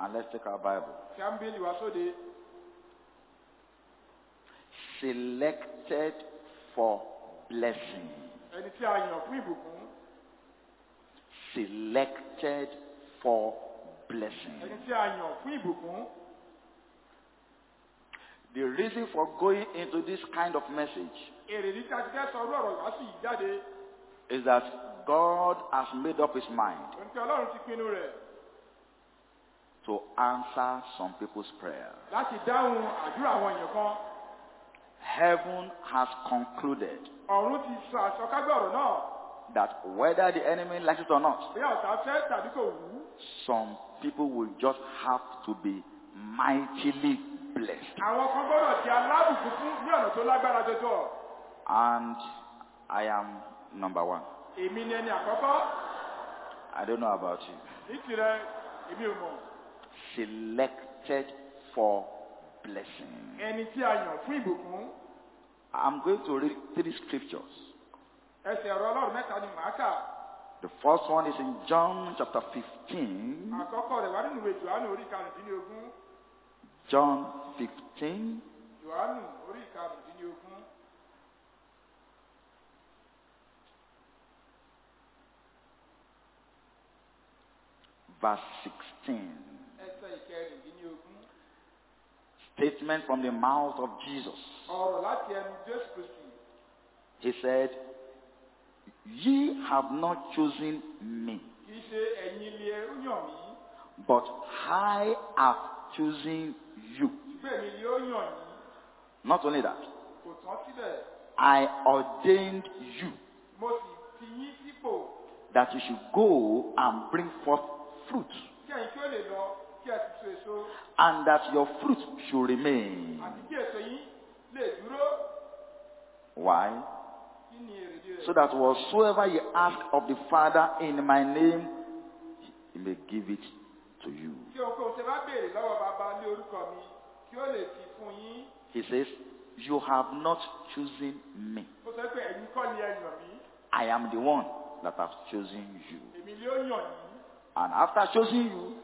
And let's take our Bible. kí á ń bílì wá sóde Selected for blessing. ẹni tí a yàn fún ìbùkún Selected for blessing. ẹni tí a yàn fún ìbùkún The reason for going into this kind of message èrè ní tí a ti fẹ́ sọ orú ọ̀rọ̀ ìwásù yìí jáde is that God has made up his mind ohun tí ọlọ́run ti pinnu rẹ̀ to answer some people's prayer. láti dáhùn àdúrà àwọn èèyàn kan Heaven has concluded ọ̀run ti sọ àsọkágbé ọ̀rọ̀ náà that whether the enemy likes it or not, bí ọ̀tá fẹ́ tàbí kò wù some people will just have to be mightily blessed. àwọn kan gbọ́dọ̀ di alábùkún fún ní ọ̀nà tó lágbára jọjọ And I am number one. èmi ni ẹni àkọ́kọ́ I don't know about you. ní tirẹ̀ èmi ò mọ̀ Selected for blessing. ẹni tí a yàn fún ìbùkún I'm going to read three scriptures. ẹsẹ̀ ọ̀rọ̀ ọlọ́run mẹ́ta ni màá kà The first one is in John chapter 15. àkọ́kọ́ rẹ̀ wá nínú ìwé johannu orí karùndínlógún John 15, johannu orí karùndínlógún verse 16. ẹsẹ̀ ìkẹrìndínlógún Statement from the mouth of Jesus. ọ̀rọ̀ láti ẹnu jésù kristi. He said, Ye have not chosen me, kì í ṣe ẹ̀yin ilé ó yàn mí. but I have chosen you. ṣùgbọ́n èmi ilé ó yàn yín. Not only that, kò tán síbẹ̀. I ordained you mo sì fi yín that you should go and bring forth fruit, kí ẹ̀yin kí ó lè lọ kí ẹ sì so èso and that your fruit should remain. àti kí èso yín lè dúró Why? kí ni èrèdí rẹ̀ So that whatsoever you ask of the Father in my name, he may give it to you. kí ohunkóhun tẹ bá béèrè lọ́wọ́ bàbá lé orúkọ mi kí ó lè fi fún yín He says, You have not chosen me. ó sọ pé ẹ̀yin kọ́ ni ẹ yàn mí I am the one that has chosen you. èmi lé ó yàn yín And after choosing you,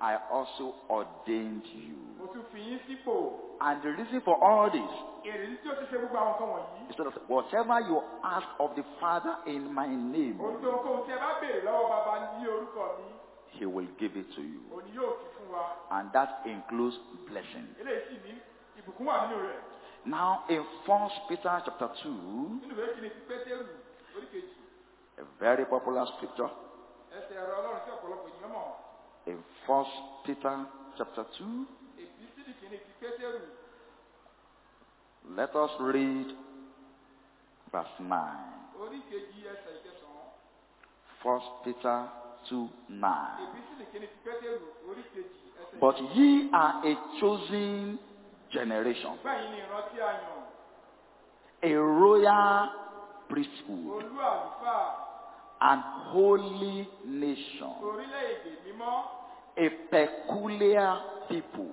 lẹ́yìn ìgbà tí mo yàn yín I also ordained you. mo tún fi yín sípò. And the reason for all this èrèdí tí ó ti ṣe gbogbo àwọn nǹkan wọ̀nyí. is that whatever you ask of the Father in my name, ohun tó ohunkóhun tí ẹ bá béèrè lọ́wọ́ bàbá ní orúkọ mi He will give it to you. òní yóò fi fún wa. And that includes blessing. eléyìí sì ní ìbùkún wà nínú rẹ̀. Now, in 1 Peter chapter 2, nínú ìwé kìíní ti pétérù orí kejì. a very popular scripture, in 1 Peter chapter 2, èbí sídì kìíní ti pétérù let us read verse 9. orí kejì ẹsẹ̀ ìkẹsàn-án 1 Peter 2 9. èbí sídì kìíní ti pétérù orí kejì ẹsẹ̀ But ye are a chosen generation, a royal priesthood, and holy nation, a peculiar people,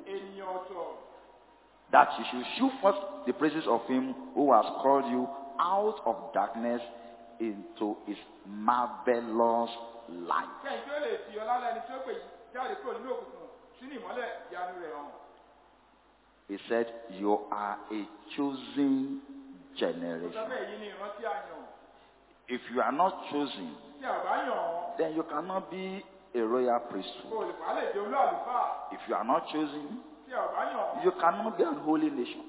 that you should shew forth the praises of him who has called you out of darkness into his marvelous light. He said, You are a chosen generation. If you are not chosen, then you cannot be a royal priesthood. If you are not chosen, a you cannot be an holy nation.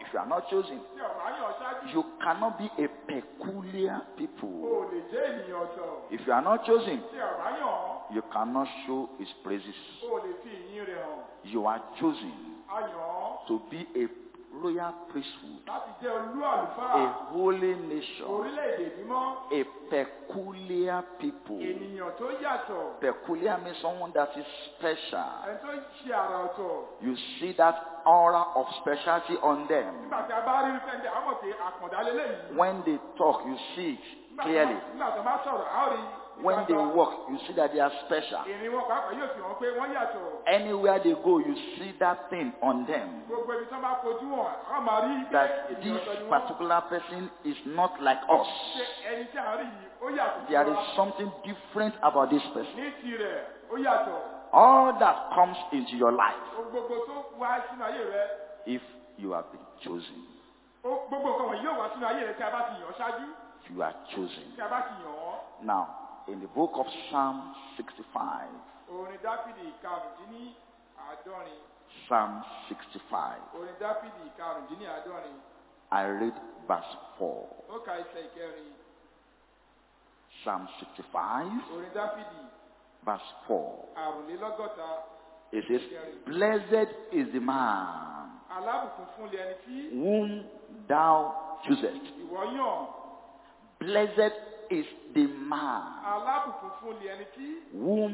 If you are not chosen, a you cannot be a peculiar people. If you are not chosen, a you cannot show his praises. You are chosen a to be a royal priesthood, láti jẹ́ olú àlùfáà a holy nation, a peculiar people. ènìyàn tó yàtọ̀ Peculiar means someone that is special. ẹni tó ṣe àrà ọ̀tọ̀ You see that aura of specialty on them. nígbà tí a bá rí fẹ́ndẹ̀ àwọn pé àkàndá lélẹ́yìí When they talk, you see it clearly. Wọ́n- nígbà tí wọ́n bá sọ̀rọ̀ a ó rí When they walk, you see that they are special. ìrìn wọn pàápàá yóò fi hàn pé wọ́n yàtọ̀ Anywhere they go, you see that thing on them. gbogbo ibi tí wọ́n bá fojú wọn wọ́n máa rí pé That this ọ̀tọ̀ ni wọ́n particular person is not like us. ṣe ẹni tí à ń rí yìí ó yàtọ̀ sí There is something different about this person. ní tirẹ̀ ó yàtọ̀ All that comes into your life ohun gbogbo tó wá sínú ayé rẹ if you have been chosen. ó- gbogbo nǹkan wọ̀nyí yóò wá sínú ayé rẹ tí a bá ti yàn ọ́ ṣáájú If you are chosen. tí a bá ti yàn ọ́ Now, in the book of Psalm 65, orin dáfídì karùndínní àádọ́rin. Psalm 65, orin dáfídì karùndínní àádọ́rin. I read verse 4. ó ka ẹsẹ̀ ìkẹrin. Psalm 65, verse 4. It says, Blessed is the man alábùkún fún lé ẹni tí whom thou choosest. Blessed is the man. Alábùkún fún lé ẹni tí whom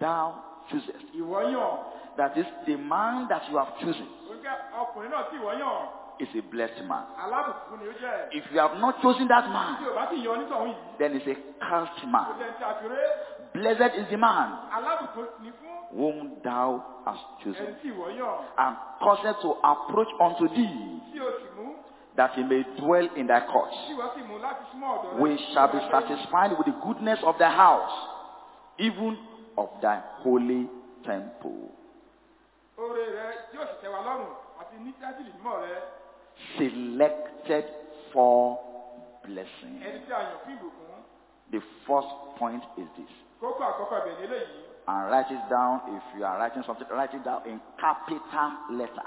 thou choosest. ìwọ yàn. That is, the man that you have chosen. Oríkẹ́ ọkùnrin náà tí ìwọ yàn. Is a blessed man. alábùkún ni ó jẹ́. If you have not chosen that tí man, o bá ti yan onítọ̀hún yìí then it's a cursed kò man. jẹ́ ti àfiwé Blessed is the man alábùkún ni fún whom thou hast ẹni chosen, tí ìwọ yàn. And caused to approach unto thee, tí o sì mú that he may dwell in thy courts. We shall be satisfied with the goodness of thy house, even of thy holy temple. Selected for blessing. The first point is this. And write it down if you are writing something, write it down in capital letter.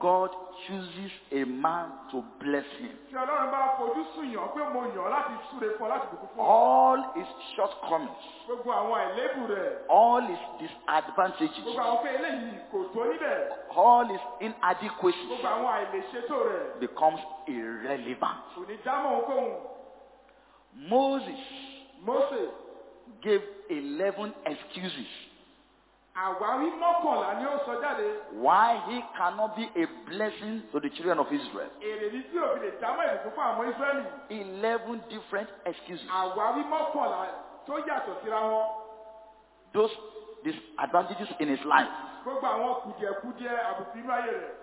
God chooses a man to bless him, tí ọlọ́run bá fojú sùn yàn pé mo yàn ọ́ láti súre fún ọ láti bùkún fún ọ. All his shortcomings, gbogbo àwọn àìlébù rẹ̀. all his disadvantages, gbogbo àwọn pé eléyìí kò tó níbẹ̀. all his inadequacies gbogbo àwọn àìlèṣètò rẹ̀. becomes irrelevant. kò ní dámọ̀ ohunkóhun. Moses gave 11 excuses àwáwí mọ́kànlá ni ó sọ jáde why he cannot be a blessing to the children of Israel. èrè ní tí òfin lè dámọ̀ ìbùkún fún àwọn Ísírẹ́lì 11 different excuses. àwáwí mọ́kànlá tó yàtọ̀ síra wọn Those disadvantages in his life, gbogbo àwọn kùdìẹ̀kudiẹ àbùkù inú ayé rẹ̀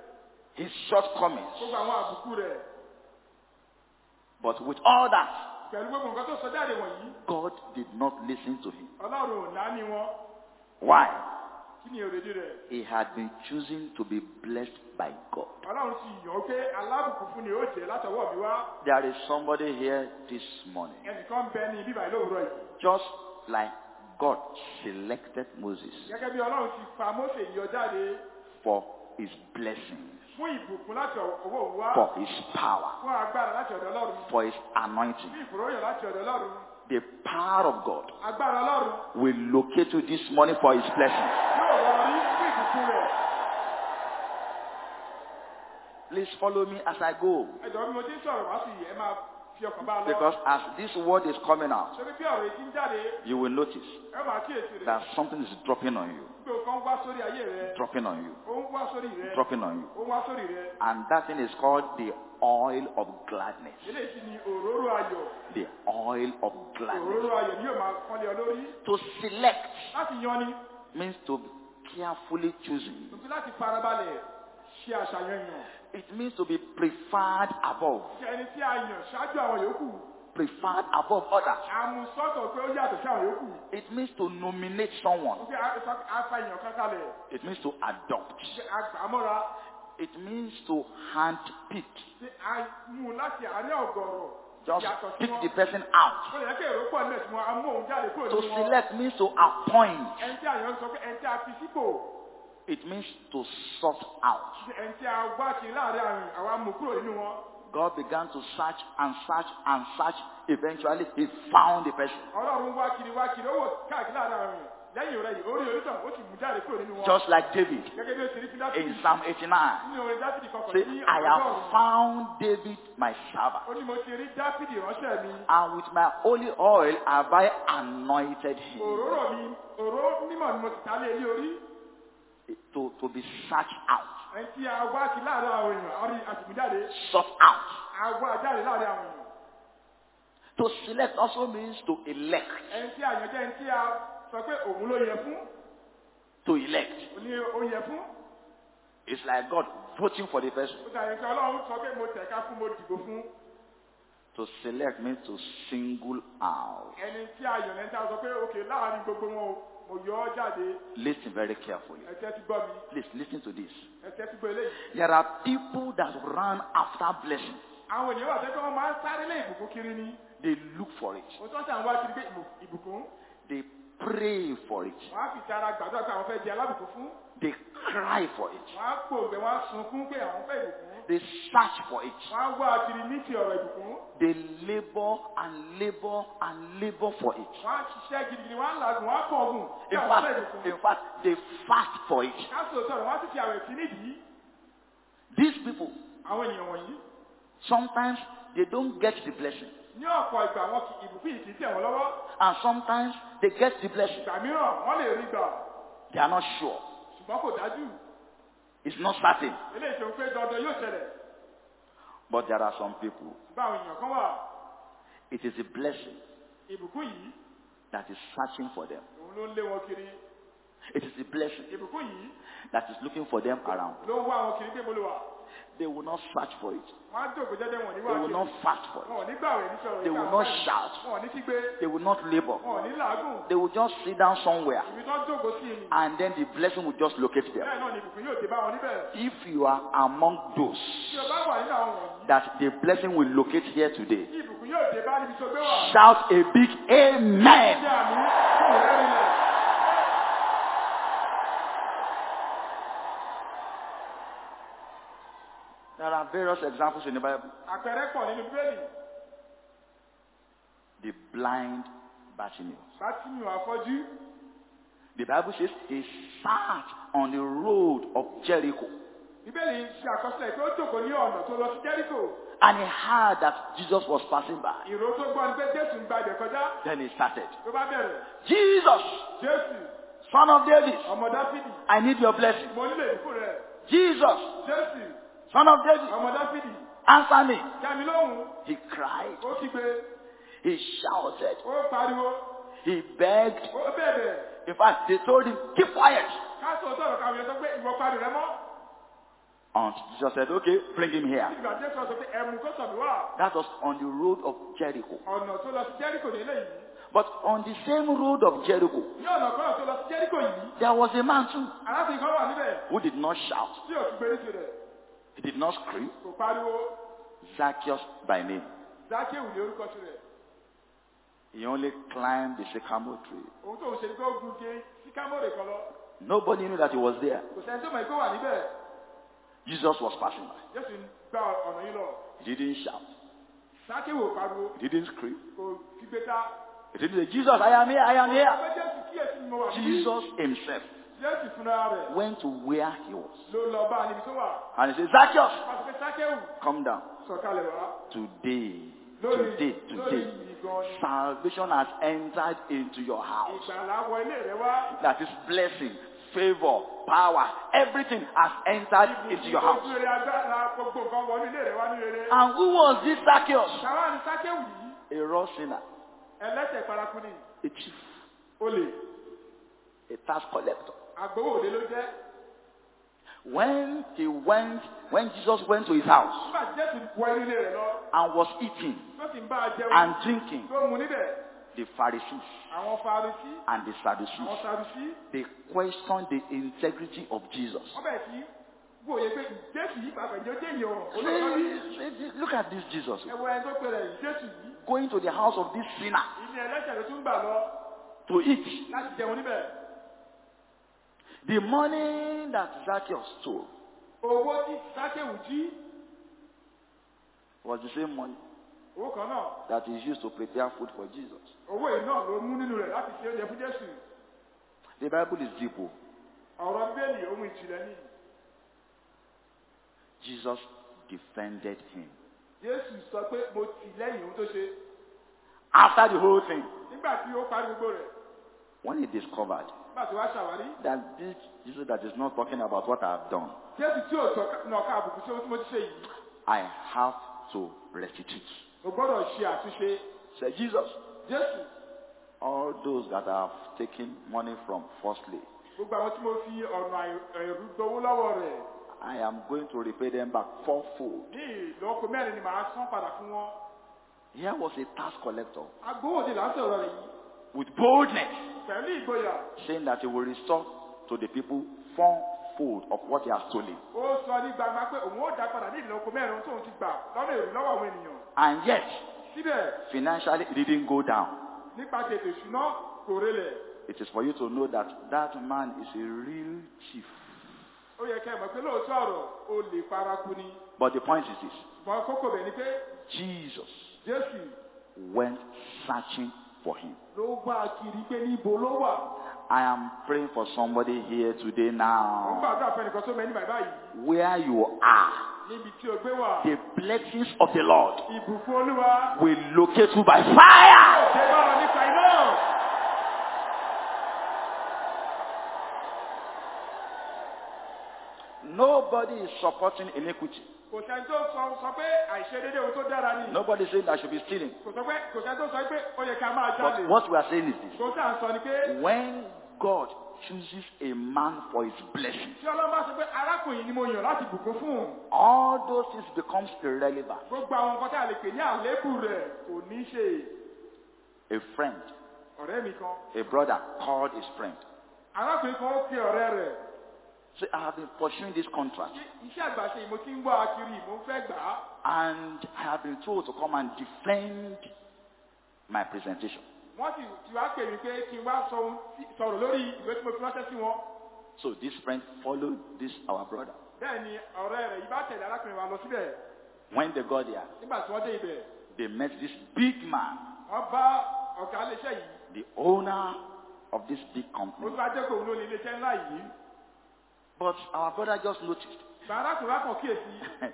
his shortcomings. gbogbo àwọn àbùkù rẹ̀ But with all that, pẹ̀lú gbogbo nǹkan tó sọ jáde wọ̀nyí God did not listen to him. ọlọ́run ò náání wọn Why? He had been chosen to be blessed by God. There is somebody here this morning. Just like God selected Moses for his wá for his power, for his anointing. Fún ìfòròyìn láti ọ̀dọ̀ ọlọ́run The power of God will locate you this morning for his blessing. yóò rọrùn rí fún ìbùkún rẹ̀ Please follow me as I go. Ẹ̀dọ̀ bí mo ti ń sọ̀rọ̀ wá sí ẹ máa fi ọkàn bá a lọ. Because as this word is coming out, ṣebí bí ọ̀rọ̀ ètí ń jáde? you will notice ẹ máa kíyèsí rẹ̀. that something is dropping on you, pé o kàn ń wá sórí ayé rẹ̀. Dropping on you, ó ń wá sórí rẹ̀. Dropping on you. ó ń wá sórí rẹ̀. And that thing is called the oil of gladness. eléyìí sì ni òróró ayọ̀. The oil of gladness. òróró ayọ̀ ni yóò máa kọ́lé ọ lórí. To select means to be carefully chosen. Ṣe àṣàyàn yàn. It means to be preferred above, ṣe ẹni tí a yàn ṣáájú àwọn yòókù. Preferred above others. àmúsọ́tọ̀ pé ó yàtọ̀ sí àwọn yòókù. It means to nominate someone. It means to adopt. It means to a mú láti àárẹ̀ ọ̀gọ̀rọ̀? Just pick the person out. ó yẹ kí èrò pọ̀ nílẹ̀ tí wọn a mú òun jáde kúrò To nínú wọn. select means to appoint. ẹni tí àyàn sọ pé ẹni tí a fi sípò It means to sort out. ẹni tí a wá kiri láàrin àrùn àwa mú kúrò nínú wọn God began to search and search and search. Eventually, he found the person. ọlọ́run wá kiri wá kiri ó wò káàkiri láàrin àwọn èèyàn lẹ́yìn rẹ̀ yìí orí onítàn ó sì mú jáde kúrò nínú wọn. Just like David gẹ́gẹ́ bí ó ti rí sí dáfídì in Psalm 89. nínú orin dáfídì kọkàn Say, I have found David my servant. ó ní mo ti rí dáfídì ránṣẹ́ mi And with my holy oil have I anointed him to, to be searched out, ẹni tí a wá kí láàrin àwọn èèyàn a rí àtìmújáde sought out. a wá jáde láàrin àwọn èèyàn To select also means to elect. ẹni tí a yàn jẹ́ ẹni tí a sọ pé òun ló yẹ fún To elect. ó ní ó yẹ fún It's like God voting for the person. ó dàbí pé ọlọ́run sọ pé mo tẹ̀ka fún mo dìbò fún To select means to single out. Mo yọ ọ́ jáde Listen very carefully. gbọ́ mi Please listen to this. gbọ́ eléyìí There are people that run after blessing. àwọn ènìyàn wà tẹ́tẹ́ wọn máa ń sáré lé ìbùkún kiri ni They look for it. ó tọ́ sí àwọn wá kiri pé ìbù- ìbùkún They pray for it. wọ́n á fi ti ara gbàdúrà pé àwọn fẹ́ di alábùkún fún They cry for it. wọ́n á pòǹgbẹ wọ́n á sunkún pé àwọn fẹ́ ìbùkún They search for it. wọ́n á wá kiri ní ti ọ̀rọ̀ ìbùkún They labor and labor and labor for it. wọ́n á ṣiṣẹ́ gidigidi wọ́n á làgùn wọ́n á kọ̀ ọ̀gùn pé In fact, in fact, they fast for it. káṣí òótọ́ rẹ̀ wọ́n á sì fi àwẹ̀ sí nídìí These people, àwọn ènìyàn wọ̀nyí sometimes they don't get the blessing. ní ọ̀pọ̀ ìgbà wọn kì ìbùkún yìí kì í tẹ̀ wọ́n lọ́wọ́ And sometimes they get the blessing. ìgbà mìíràn wọ́n lè rí gbà They are not sure. Ṣùgbọ́n kò dájú It's not certain. eléyìí tó ń pé dandan yóò ṣẹlẹ̀ But there are some people. ṣùgbọ́n èèyàn kan wà It is a blessing ìbùkún yìí that is searching for them. òun ló ń lé wọn kiri It is a blessing ìbùkún yìí that is looking for them around. ló ń wá wọn kiri pé mo lè wà They will not search for it. wọ́n á dògbò jẹ́jẹ́ wọn They will not fast for it. ní gbàwẹ̀ ní sọ̀rọ̀ They will not shout. wọn ò ní kígbe They will not labor. wọn ò ní làágùn They will just sit down somewhere ibi tó ń dògbò sí ni and then the blessing will just locate them. bẹ́ẹ̀ náà ni ìbùkún yóò dé bá wọn níbẹ̀ If you are among those tí o bá wà nínú àwọn wọ̀nyí that the blessing will locate here today, tí ìbùkún yóò dé bá níbi tó gbé wà shout a big amen. ṣé àmì fún ìrẹ́rìnlẹ̀ There are various examples in the Bible. àpẹẹrẹ pọ̀ nínú bíbélì. The blind Bartimaeus. The Bible says he sat on the road of Jericho. Bíbélì ṣe àkọsílẹ̀ pé ó jókòó ní ọ̀nà tó lọ sí jẹ́ríkò and he heard that Jesus was passing by. ìró tó gbọ́ ni pé jésù ń gba ibẹ̀ Then he started, Jesus, son of David, I need your blessing. mo nílò ìbùkún rẹ̀. Jesus, son of David, answer me. He cried, he shouted, he begged. In fact, they told him, keep quiet. káṣọ sọ̀rọ̀ káwọn yẹn sọ pé ìwọ parí rẹ mọ́. And Jesus said, okay, bring him here. ìgbà jésù sọ pé ẹ̀mú kó sọ̀bí wà That was on the road of Jericho. ọ̀nà tó lọ sí jẹ́ríkò ní eléyìí. But on the same road of Jericho, ní ọ̀nà kan tó lọ sí jẹ́ríkò yìí there was a man too arábìnrin kan wà níbẹ̀. who did not shout. He did not scream. kò pariwo Zacchaeus by name. zákéwù ní orúkọ tirẹ̀ He only climbed the sycamore tree. òun tó ń ṣe kó gun gé síkámọ́rè kan lọ Nobody knew that he was there. kò sẹ́ni tó mọ̀ pé wà níbẹ̀ Jesus was passing by. jésù gba ọ̀nà yìí lọ He didn't shout. zákéwù ò pariwo He didn't scream. kò kígbe tá He didn't say, Jesus, I am here, I am here. ọ̀pẹ jésù kíyèsí ni mo wà níbí Jesus himself jésù fúnra rẹ̀ went to where he was. ló lọ bá a níbi tó wà And he said, Zacchaeus, come down. Today, today, today, yìí gan ni salvation has entered into your house. ìgbàlá wọ ilé rẹ wá That is blessing, favor, power, everything has entered into your house. ojú rere agbára gbogbo nǹkan wọnú ilé rẹ wá ní rere And who was this Zacchaeus? ṣàwọn ni zákéwù yìí A raw sinner, ẹlẹ́sẹ̀ paraku ni a chief, a tax collector. Agbowó òde ló jẹ́. When he went, when Jesus went to his house nígbà tí jésù wọ inú ilé rẹ lọ and was eating tó sì ń bá a jẹun and drinking, tó mu níbẹ̀ the Pharisees and the Sadducees, they questioned the integrity of Jesus. wọ́n bẹ̀rẹ̀ sí wòye pé jésù yìí pàpẹ́ jẹ́ jẹ́ ìyọ̀ olóòtú bí Say- say- Look at this Jesus. Ẹ wọ ẹni tó pẹ̀lẹ̀ yìí jésù yìí. Going to the house of this sinner ilé ẹlẹ́sẹ̀ ló tún gbà lọ to eat. The money that Zacchaeus stole owó tí sákéwù jí was the same money owó kan náà that is used to prepare food for Jesus. owó yìí náà ló mú nínú rẹ̀ láti ṣe oúnjẹ fún jésù The Bible is deep. oh. ọ̀rọ̀ bíbélì ohun ìjìnlẹ̀ ni Jesus defended him. jésù sọ pé mo tì lẹ́yìn ohun tó ṣe After the whole thing, nígbà tí ó parí gbogbo rẹ̀ when he discovered nígbà tí wàá ṣàwárí. That this Jesus that is not talking about what I have done, jésù tí ò nàka àbùkù sí ohun tí mo ti ṣe yìí. I have to restitute. mo gbọ́dọ̀ ṣe àtúnṣe. Said Jesus, jésù. all those that have taken money from firstly, gbogbo àwọn tí mo fi ọ̀nà ẹ̀rú gbowó lọ́wọ́ rẹ̀. I am going to repay them back fourfold. ní ìlọ́po mẹ́rin ni màá san padà fún wọn. Here was a tax collector agbowóde là ń sọ̀rọ̀ rẹ̀ yìí. with boldness saying that he will restore to the people fourfold of what he has stolen. ó sọ ní gbangba pé òun ó dá padà ní ìlọ́po mẹ́rin tóun ti gbà lọ́nà èrú lọ́wọ́ àwọn ènìyàn And yet, financially, it didn't go down. nípa tètè ìṣúná kò relẹ̀ It is for you to know that that man is a real chief. ó yẹ kẹ́ ẹ mọ̀ pé lóòótọ́ ọ̀rọ̀ ó lè paraku ni But the point is this ṣùgbọ́n kókó bẹ̀ ni pé Jesus went searching for him. ló wá kiri pé níbo ló wà I am praying for somebody here today now. gbàdúrà fún ẹnìkan tó mẹ́ni bàbá yìí Where you are, níbi tí o gbé wà the blessings of the Lord will locate you by fire. ṣe bá ọ nípa iná Nobody is supporting iniquity. Kò sẹ́ni tó sọ sọ pé àìṣedédé ohun tó dára ni Nobody saying I should be stealing. kò sọ pé kò sẹ́ni tó sọ pé ó yẹ ká máa But jalè what we are saying is this. kò sáà sọ ni pé When God chooses a man for his blessing, tí ọlọ́run bá sọ pé arákùnrin ni mo yàn láti bùkún fún un all those things becomes irrelevant. gbogbo àwọn nǹkan tí a lè pè ní àléébù rẹ̀ kò ní ṣe A friend, ọ̀rẹ́ mi kan a brother called his friend. arákùnrin kan ó pe ọ̀rẹ́ rẹ̀ Say, I have been pursuing this contract. "Ṣé iṣẹ́ àgbàṣe yìí mo ti ń wá kiri mo ń fẹ́ gbà á? And I have been told to come and defend my presentation. wọ́n sì ti wá pè mí pé kí n wá sọ ohun tí- sọ̀rọ̀ lórí ìwé tí mo fi ránṣẹ́ sí wọn. So this friend followed this our brother. bẹ́ẹ̀ ni ọ̀rẹ́ rẹ̀ yìí bá tẹ̀lé arákùnrin wa lọ síbẹ̀. When they got there, nígbà tí wọ́n dé ibẹ̀ they met this big man, wọ́n bá ọ̀gá iléeṣẹ́ yìí. The owner of this big company. But our brother just noticed. Gba arákùnrin wa kàn kíyèsí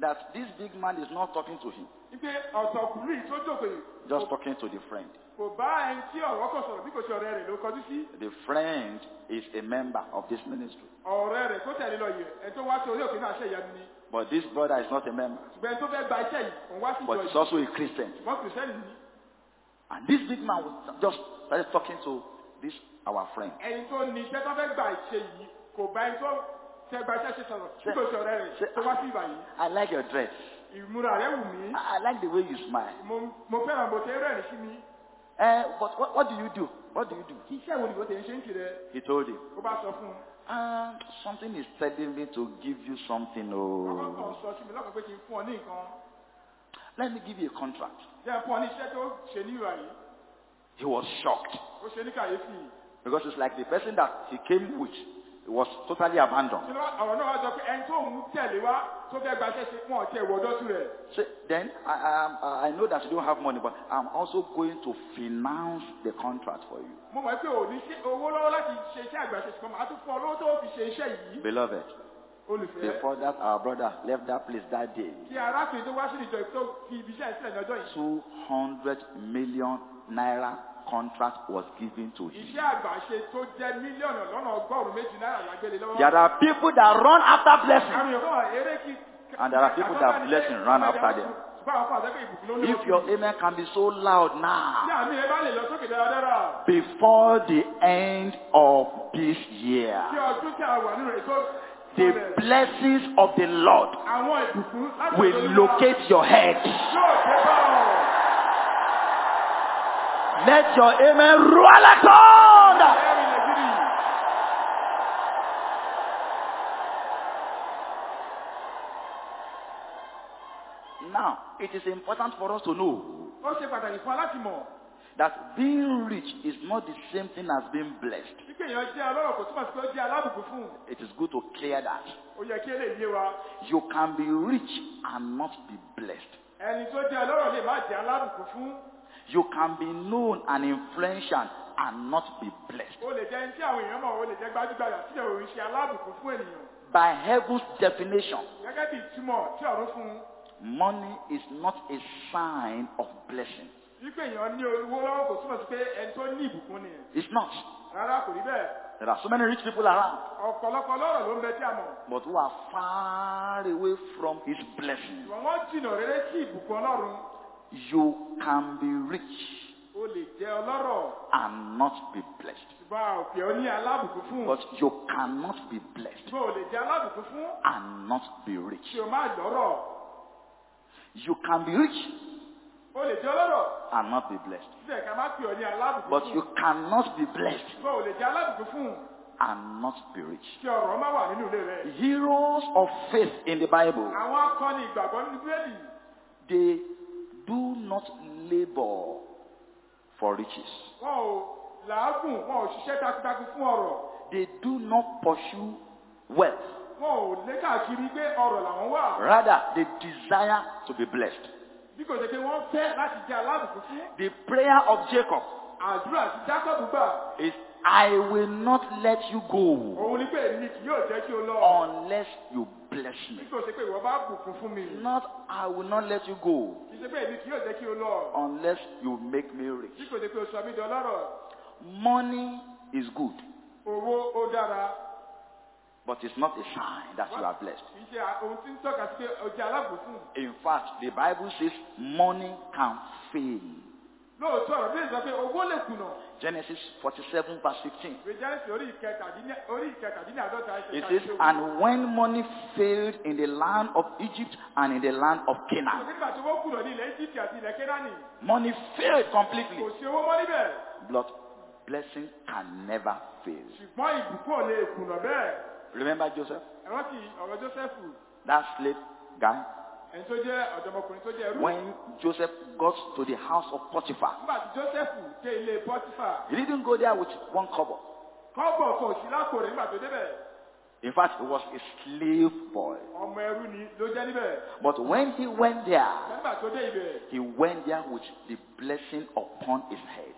that this big man is not talking to him, wípé ọ̀tọ̀kùnrin yìí tó jókòó yìí just talking to the friend. kò bá ẹni tí ọ̀rọ̀ kan sọ̀rọ̀ bí kò ṣe ọ̀rẹ́ rẹ̀ ló kọjú sí. The friend is a member of this ministry. ọ̀rẹ́ rẹ̀ tó tẹ̀lé lọ yìí ẹni tó wá sí orí òkè náà ṣe ìyanu ni. But this brother is not a member, ṣùgbọ́n ẹni tó fẹ́ gba iṣẹ́ yìí òun wá sí ìjọ but he's also a Christian. ṣùgbọ́n kìrìsìtẹ́nì ni. And this big man was just started talking to this our friend. Ẹni tó ní iṣẹ́ tó fẹ́ gba iṣẹ́ yìí kò bá ẹni tó fẹ́ gba iṣẹ́ ṣe sọ̀rọ̀ bí kò ṣe ọ̀rẹ́ rẹ̀ tó wá sí ìbà yìí I like your dress. ìmúra rẹ̀ wù mí I like the way you smile. mo- mo fẹ́ràn bó ṣe rẹ̀ sí mi Eh, but what, what do you do? What do you do? iṣẹ́ wo ni bó ṣe ń ṣe ń tirẹ̀ He told him, ó bá sọ fún un uh, something is telling me to give you something. Oh, sọ sí mi lọ́kàn pé kí n fún ọ ní nǹkan let me give you a contract. jẹ́ fún ọ ní iṣẹ́ tó ṣe ní ìwà yìí He was shocked ó ṣe ní kàyéfì because it's like the person that he came with was totally abandoned. Ṣé ló- ọ̀rọ̀ náà wá sọ pé ẹni tó ń tẹ̀lé wá tó fẹ́ gba iṣẹ́ ṣe fún ọ̀tí ẹ̀wọ̀ ọdọ́tú rẹ̀ So then I, I, I know that you don't have money, but I'm also going to finance the contract for you. mo mọ̀ pé ò ní ṣe owó lọ́wọ́ láti ṣe iṣẹ́ àgbàṣe ṣùgbọ́n màá tún fún ọ lówó tó fi ṣe iṣẹ́ yìí Beloved, before that, our brother left that place that day. kí arákùnrin tó wá sí ìjọ tó fi ibi iṣẹ́ sílẹ̀ ní ọjọ́ yìí 200 million naira contract was given to him. iṣẹ́ àgbàṣe tó jẹ́ mílíọ̀nù lọ́nà ọgọ́rùn-ún méjì náírà lágbélé lọ́wọ́ There are people that run after blessing. àwọn èèyàn kọ́ eré kí And there are people that blessing run after them. ṣùgbọ́n àwọn fún àtẹ́kọ̀ ìbùkún ló ń lé If your amen can be so loud now, àmì ẹ bá lè lọ sókè dáradára before the end of this year, ọdún tí a wà nínú rẹ̀ tó the blessings of the Lord àwọn ìbùkún láti will locate your head. Yóò dé bá ọ. Let your amen roar like thunder. Ẹ̀rí lè gidi. Now, it is important for us to know ó ṣe pàtàkì fún wa láti mọ̀ that being rich is not the same thing as being blessed. wípé èèyàn jẹ́ ọlọ́rọ̀ kò túmọ̀ sí pé ó jẹ́ alábùkún fún un. It is good to clear that. ó yẹ kí eléyìí yé wa. You can be rich and not be blessed. You can be known and influential and not be blessed. ó lè jẹ́ ẹni tí àwọn èèyàn mọ̀ ó lè jẹ́ gbajúgbajà tí òun ṣe alábùkún fún ènìyàn. By heaven's definition, gẹ́gẹ́ bí ìtumọ̀ tí ọ̀run fún un. money is not a sign of blessing. wípé èèyàn ní owó lọ́wọ́ kò túmọ̀ sí pé ẹni tó ní ìbùkún ni. It's not. rárá kò rí bẹ́ẹ̀. There are so many rich people around, ọ̀pọ̀lọpọ̀ lọ́rọ̀ ló ń bẹ tí a mọ̀. but who are far away from His blessing. ṣùgbọ́n wọ́n jìnnà rere sí ìbùkún ọlọ́run. You can be rich ó lè jẹ́ ọlọ́rọ̀ and not be blessed. ṣùgbọ́n a ò pè ọ́ ní alábùkún fún. But you cannot be blessed ṣùgbọ́n ò lè jẹ́ alábùkún fún. and not be rich. ṣé o máa lọ́rọ̀. You can be rich ó lè jẹ́ ọlọ́rọ̀. and not be blessed. síbẹ̀ ká má pè ọ́ ní alábùkún But you cannot be blessed ṣùgbọ́n ò lè jẹ́ alábùkún fún. and not be rich. kí ọ̀rọ̀ má wà nínú ilé rẹ̀. Heroes of faith in the Bible, àwọn akọni ìgbàgbọ́ nínú bíbélì they do not labor for riches. wọn ò làágùn wọn ò ṣiṣẹ́ takuntakun fún ọ̀rọ̀ They do not pursue wealth. wọn ò lé káàkiri pé ọ̀rọ̀ làwọn wà Rather, they desire to be blessed. bí kò ṣe pé wọ́n fẹ́ láti jẹ́ alábùkún fún The prayer of Jacob àdúrà tí Jákọ́bù gbà is, I will not let you go òun ni pé èmi kì yóò jẹ́ kí o lọ unless you bless me. kò ṣe pé ìwọ bá bùkún fún mi Not, I will not let you go kì í ṣe pé èmi kì yóò jẹ́ kí o lọ unless you make me rich. kò ṣe pé o sọ mí di ọlọ́rọ̀ Money is good, owó ó dára but it's not a sign that you are blessed. kì í ṣe ohun tí ń tọ́ka sí pé o jẹ́ alábùkún fún In fact, the Bible says money can fail. Genesis 47 verse 15. ìwé jẹ́rìsì orí ìkẹtàdínní- orí ìkẹtàdínní àádọ́ta It says, and when money failed in the land of Egypt and in the land of Canaan, nígbà tí owó kùnà ní ilẹ̀ Egypt àti ilẹ̀ Kénáánì money failed completely. sí owó mọ́ níbẹ̀ But blessing can never fail. ṣùgbọ́n ìbùkún ò lè kùnà bẹ́ẹ̀ Remember Joseph, ẹ rántí ọ̀rọ̀ Jósẹ́fù that slave guy? Ẹni tó jẹ́ ọ̀dọ́mọkùnrin tó jẹ́ ẹrú When Joseph got to the house of Potiphar, nígbà tí Jósẹ́fù dé ilé Pọ́tífà he didn't go there with one kobo. kọ́bọ̀ kan ò sí lápò rẹ̀ nígbà tó débẹ̀ In fact, he was a slave boy. ọmọ ẹrú ni ló jẹ́ níbẹ̀ But when he went there, nígbà tó dé ibẹ̀ he went there with the blessing upon his head.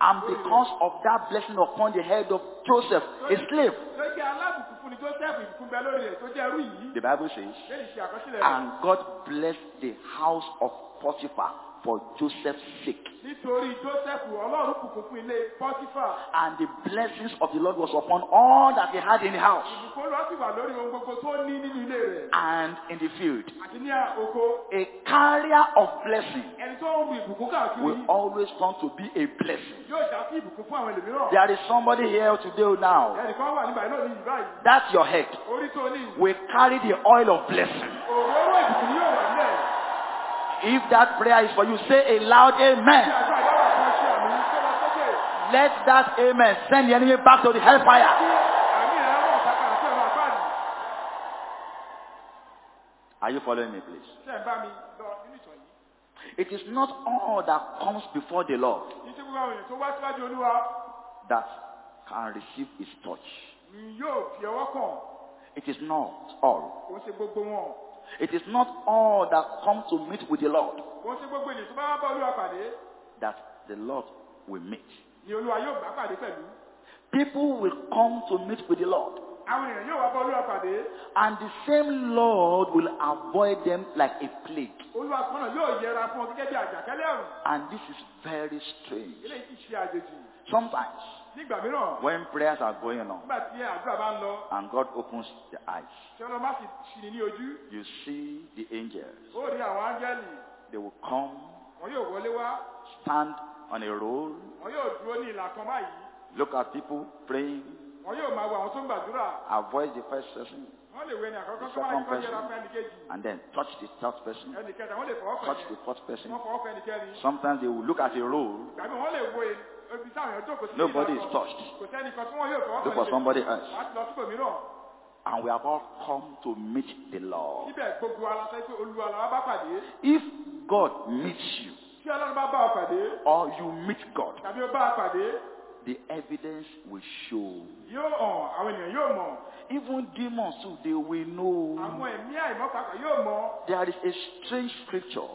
And because of that blessing upon the head of Joseph, a slave, the Bible says, and God blessed the house of Potiphar for Joseph's sake. nítorí Jósẹ́fù Ọlọ́run bùkún fún ilé Pọ́tífà And the blessings of the Lord was upon all that he had in the house ìbùkún ló sì wà lórí ohun gbogbo tó ní nínú ilé rẹ̀ and in the field. àti ní oko A carrier of blessing ẹni tó ń ru ìbùkún káàkiri will always come to be a blessing. yóò já sí ìbùkún fún àwọn ẹlòmíràn There is somebody here today now. ẹnìkan wà nígbà yìí lónìí báyìí That's your head. orí tó ní will carry the oil of blessing. òróró ìbùkún ni yóò wà nílẹ̀ If that prayer is for you, say a loud amen. àjọ àyàwó kan ṣe àmì tó lọ sókè Let that amen send the enemy back to the hellfire. àmì rẹ̀ wọ̀ sápá àti ọ̀rọ̀ àpáàdì Are you following me, please? ṣe ń bá mi lọ nínú ìtàn yìí It is not all that comes before the Lord kì í ṣe gbogbo àwọn èèyàn tó wá síwájú olúwa that can receive his touch. ni yóò fi It is not all. Kò ń ṣe gbogbo wọn It is not all that come to meet with the Lord kò ń ṣe gbogbo ènìyàn tó bá wá bá olúwa pàdé that the Lord will meet. ni olúwa yóò bá pàdé pẹ̀lú People will come to meet with the Lord àwọn èèyàn yóò wá bá olúwa pàdé and the same Lord will avoid them like a plague. olúwa kan náà yóò yẹra fún ọ gẹ́gẹ́ bí àjàkálẹ̀ àrùn And this is very strange. eléyìí ti ṣe àjèjì Sometimes when prayers are going on nígbà tí àdúrà bá ń lọ and God opens the eyes, tí ọlọ́run bá sì ṣì ní ní ojú you see the angels. ó rí àwọn áńgẹ́lì They will come, wọn yóò wọlé wá stand on a roll, wọn yóò dúró ní ìlà kan báyìí look at people praying, wọn yóò máa wo àwọn tó ń gbàdúrà avoid the first person, wọn lè wo ẹni àkọ́kọ́ The tó máa yí second person. fún ẹnì kejì and then touch the third person, ẹnì kẹta wọn lè fọwọ́ kàn touch the fourth person. wọn fọwọ́ kàn ẹnì kẹrin Sometimes they will look at a roll, tàbí wọn lè wo ibi táwọn èèyàn jókòó sí nobody is touched. kò sẹ́ni kan tí wọ́n yóò fọwọ́ Look for somebody else. wọ́n á ti lọ síbò mìíràn And we have all come to meet the Lord. síbẹ̀ gbogbo ara sọ pé olúwa làwọn bá pàdé If God meets you tí ọlọ́run bá bá ọ pàdé or you meet God, tàbí ó bá ọ pàdé the evidence will show. yóò hàn àwọn ènìyàn yóò mọ̀ Even demons too, they will know. àwọn ẹ̀mí àìmọ́ pàápàá yóò mọ̀ There is a strange scripture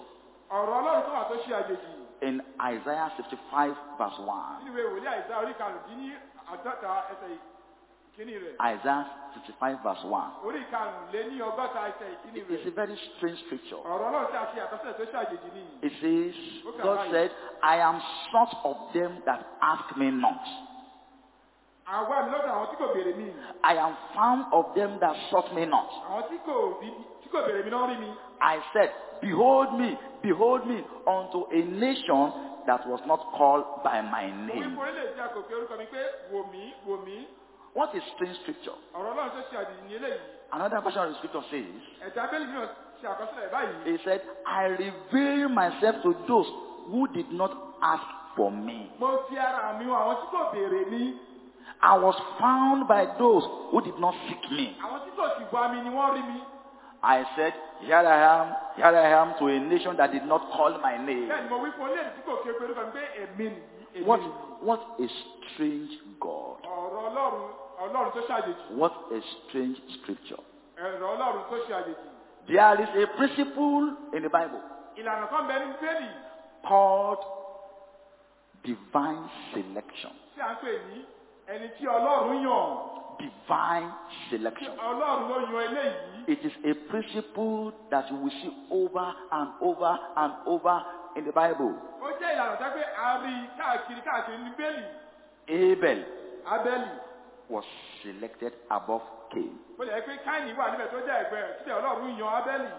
ọ̀rọ̀ ọlọ́run tó wà tó ṣe àjèjì in Isaiah 55 verse 1. nínú ìwé wòlíì àìsàn orí karùndínní àádọ́ta ẹsẹ̀ ìkíní rẹ̀ Isaiah 55 verse 1. orí karùnléní ọgọ́ta ẹsẹ̀ ìkíní It's a very strange scripture. ọ̀rọ̀ ọlọ́run tí a ṣe àkọsílẹ̀ tó ṣe àjèjì ni It says, God said, I am sought of them that ask me not. àwa mi lọ́dọ̀ àwọn tí kò béèrè mi I am found of them that sought me not. Àwọn tí kò rí tí kò béèrè mi náà rí mi I said, Behold me, behold me unto a nation that was not called by my name. fún orílẹ̀ èdè àkókò orúkọ mi pé wò mí wò mí What is strange scripture? ọ̀rọ̀ ọlọ́run tó ṣe àjèjì ní eléyìí Another version of the scripture says, ẹ̀dá bẹ́ẹ̀lì mìíràn ṣe àkọsílẹ̀ báyìí He said, I reveal myself to those who did not ask for me. mo fi ara mi hàn àwọn tí kò béèrè mi I was found by those who did not seek me. I said, Here I am, here I am to a nation that did not call my name. bẹ́ẹ̀ ni mo wí fún orílẹ̀ èdè tí kò ké pé orúkọ mi pé èmi nìyí èmi What, what a strange God. ọ̀rọ̀ ọlọ́run ọlọ́run tó ṣàjèjì What a strange scripture. ẹ̀rọ ọlọ́run tó ṣe àjèjì There is a principle in the Bible ìlànà kan bẹ ní bẹ́ẹ̀lì called divine selection. Tí a ń pè ní ẹni tí ọlọ́run yàn Divine selection. ọlọ́run ló yan eléyìí It is a principle that you will see over and over and over in the Bible. ó jẹ́ ìlànà tó pé a rí i káàkiri káàkiri ní bẹ́ẹ̀lì Abel was selected above Cain. ó lè pé káìní wà níbẹ̀ tó jẹ́ ẹgbẹ́ rẹ̀ síbẹ̀ ọlọ́run yan abẹ́lì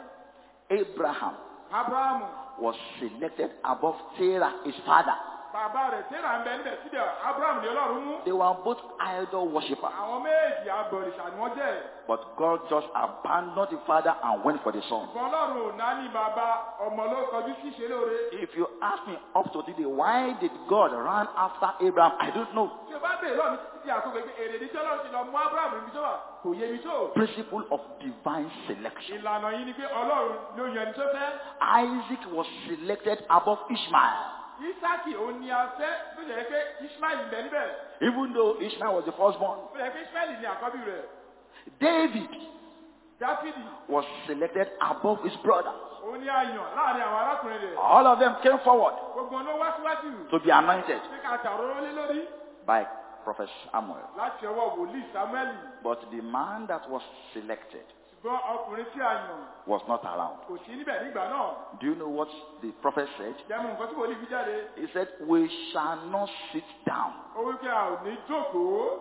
Abraham was selected above Terah, his father. Bàbá rẹ̀ tẹ́lá ń bẹ níbẹ̀ síbẹ̀ abrahamu ni ọlọ́run mú They were both idol worshippers. àwọn méjì abọ̀rìṣà ni wọ́n jẹ́ But God just abandoned the father and went for the son. ọlọ́run ò náà ní bàbá ọmọ ló kọjú sí ṣe lóore If you ask me up to today, why did God run after Abraham? I don't know. tí o bá bèèrè lọ́ọ̀ mi títí àkókò pé èrè ní tí ti lọ mú abrahamu níbi tó wà kò yé mi tó Principle of divine selection. ìlànà yìí ni pé ọlọ́run ló yan ẹni tó fẹ́ Isaac was selected above Ishmael. Isaki òun ni a fẹ́ ló jẹ́ pé ismail bẹ níbẹ̀. Even though Ishmael was the firstborn, ó jẹ́ pé ismail ni àkọ́bí rẹ̀. David dáfídì was selected above his brothers. òun ni a yàn láàrin àwọn arákùnrin rẹ̀. All of them came forward gbogbo ló wá síwájú. to be anointed pé ká tàróró lé lórí? by Prophet Samuel. láti ọwọ́ wòlíì samuel But the man that was selected ṣùgbọ́n ọkùnrin tí a yàn was not around. kò sí níbẹ̀ nígbà náà Do you know what the prophet said? jẹ́mu nǹkan tí wòlíì fi jáde He said, We shall not sit down ó wí pé a ò ní jókòó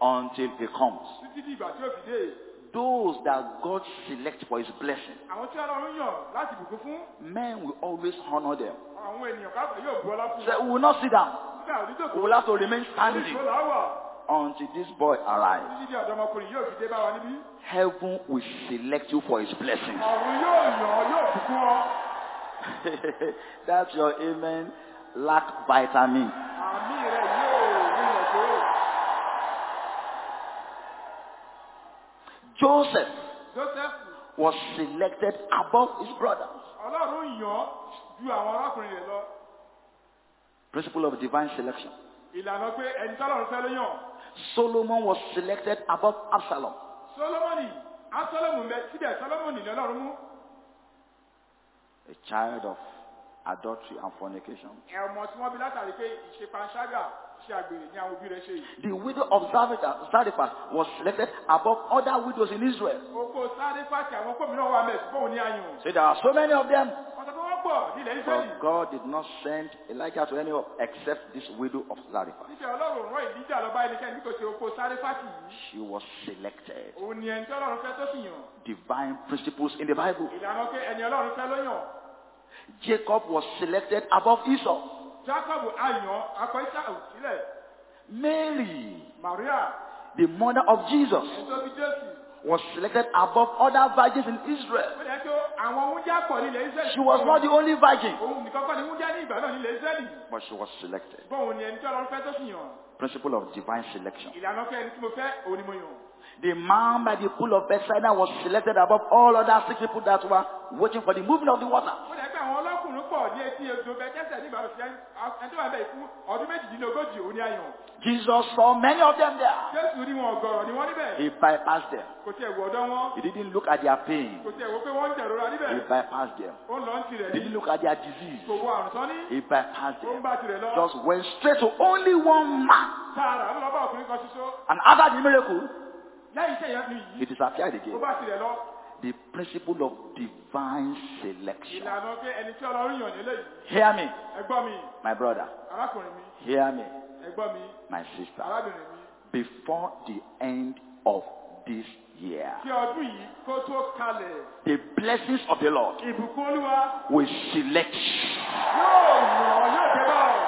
until he comes. títí di ìgbà tí ó fi dé Those that God selects for his blessing, àwọn tí ọlọ́run yàn láti bùkún fún men will always honor them. àwọn ènìyàn káàkiri yóò bu ọlá fún Say, wọn we will not sit down. nígbà ò ní We will have to remain standing ìṣó là wà until this boy arrives. títí di ọ̀dọ́mọkùnrin yóò fi dé bá wa níbí Heaven will select you for his blessing. ọ̀run yóò yàn ọ́ yóò bùkún ọ That's your amen. Lack vitamin. àmì rẹ̀ yóò rílẹ̀ tó Joseph joseph was selected above his brothers. ọlọ́run yàn ju àwọn arákùnrin rẹ̀ lọ Principle of divine selection. ìlànà pé ẹni tọ́lọ́run fẹ́ ló yàn Solomon was selected above Absalom. solomoni asolomu mẹ síbẹ̀ solomoni ni ọlọ́run mú A child of adultery and fornication. ẹ̀wọ̀n tí wọ́n bí látàrí pé ìṣepanṣágà ṣe àgbèrè ní àwọn òbí rẹ̀ ṣe yìí The widow of Zarephath Zarephath was selected above other widows in Israel. oko fàtì àwọn kó mìíràn wà mẹ́ fóun ní ayùn So there are so many of them. Wọ́n sọ pé wọ́n pọ̀ nílẹ̀ israẹli But God did not send Elijah to any of except this widow of Zarephath. níṣẹ́ ọlọ́run rán ìdíjà lọ bá ẹnikẹ́ni bí kò ṣe oko sáré fàtì yìí She was selected. òun ni ẹni tí ọlọ́run fẹ́ tó sì yàn Divine principles in the Bible. ìlànà pé ẹni ọlọ́run fẹ́ ló yàn Jacob was selected above Esau. jacob ayàn akọ isau sílẹ̀ Mary, maria the mother of Jesus, ẹni tó bí jésù was selected above other virgins in Israel. ó yẹ kí àwọn oúnjẹ pọ̀ She was not the only virgin, òun nìkan kọ́ ni oúnjẹ ní ìgbà náà nílẹ̀ israẹli but she was selected. bóun ni ẹni tí ọlọ́run fẹ́ tó sì yàn Principle of divine selection. ìlànà pé ẹni tí mo fẹ́ òun ni mo yàn The man by the pool of Bethsaida was selected above all other sick people that were waiting for the moving of the water. Ní ṣe ẹni tó wà bẹ́ẹ̀ ọdún méjìdínlógójì àyàn. Jesus saw many of them there. Jésù rí wọn ọ̀gọ̀rọ̀ ni wọ́n níbẹ̀. He bypassed them. Kò tiẹ̀ wọ ọ̀dọ́ wọn. He didn't look at their pain. Kò tiẹ̀ wo pé wọ́n ń jẹ̀rora He bypassed them. Ó ń lọ ń tirẹ̀ He didn't look at their disease. Kò wo àrùn tán ní. He bypassed Ó ń them. bá tirẹ̀ lọ. Just went straight to only one man. Tààrà ń lọ bá ọkùnrin kan ṣoṣo. And after the miracle, Lẹ́yìn iṣẹ́ ìyanu yìí, he disappeared ó again. bá tirẹ̀ lọ. The principle of divine selection. Ìlànà pé ẹni tí Ọlọ́run yàn nílé yìí. Hear me, my brother. Hear me, my sister. Before the end of this year, Kí ọdún yìí kó tó kalẹ̀. the blessings of the Lord will select you. yóò yàn ọ́ yóò dé bá ọ.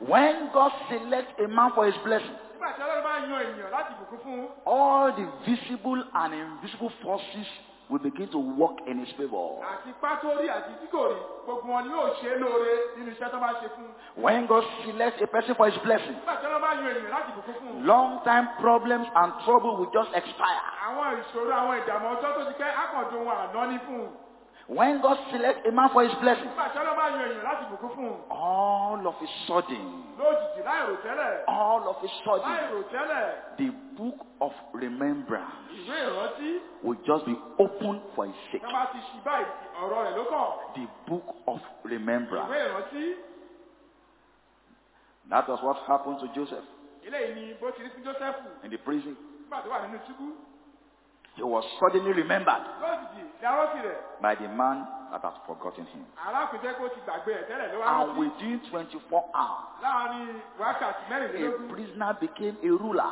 When God selects a man for his blessing, Nígbà tí Ọlọ́run bá yan ènìyàn láti bùkún fún un, all the visible and invisible forces will begin to work in his favor. àti pátórí àti tí kò rí, gbogbo wọn ni yóò ṣe é lóore nínú iṣẹ́ tó bá ṣe fún un. When God selects a person for his blessing, Nígbà tí Ọlọ́run bá yan ènìyàn láti bùkún fún un, long time problems and trouble will just expire. When God selects a man for his blessing, all of a sudden, all of a sudden, the book of remembrance will just be open for his sake. The book of remembrance. That was what happened to Joseph in the prison. He was suddenly remembered by the man that had forgotten him. And within 24 hours, a prisoner became a ruler.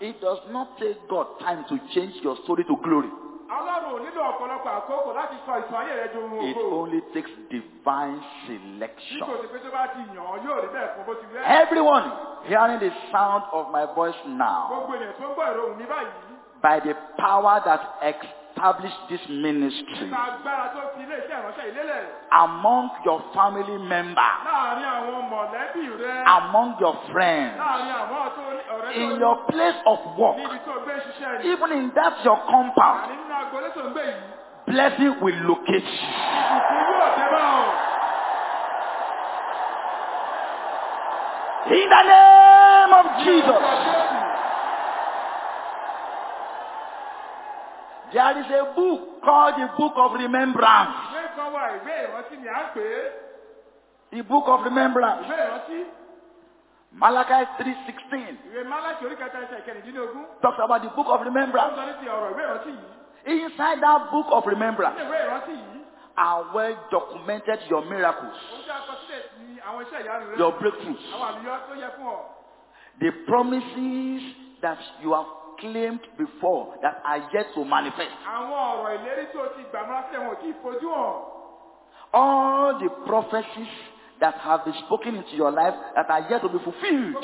It does not take God time to change your story to glory. It only takes divine selection. Everyone hearing the sound of my voice now, Gbogbo ènìyàn tó ń gbọ́ ìròhùn mi báyìí, by the power that established this ministry. Nípa agbára tó fi ilé iṣẹ́ ìránṣẹ́ ìlélẹ̀ among your family members, láàárín àwọn mọ̀lẹ́bí rẹ̀, among your friends, láàárín àwọn tó ní ọ̀rẹ́ tó in your place of work, níbi tó gbé ṣiṣẹ́ ni. even in that your compound, Àní nínú agbolé tó ń gbé yìí, blessing will locate you. ìbùkún yóò dé bá ọ. In the name of Jesus. There is a book called the Book of Remembrance. The Book of Remembrance. Malachi 3.16 Ìwé Málákì orí kẹta ẹsẹ̀ kẹrìndínlógún. talks about the Book of Remembrance. Inside that Book of Remembrance are well documented your miracles, your breakthroughs, the promises that you have claimed before that are yet to manifest. All the prophecies that have been spoken into your life that are yet to be fulfilled.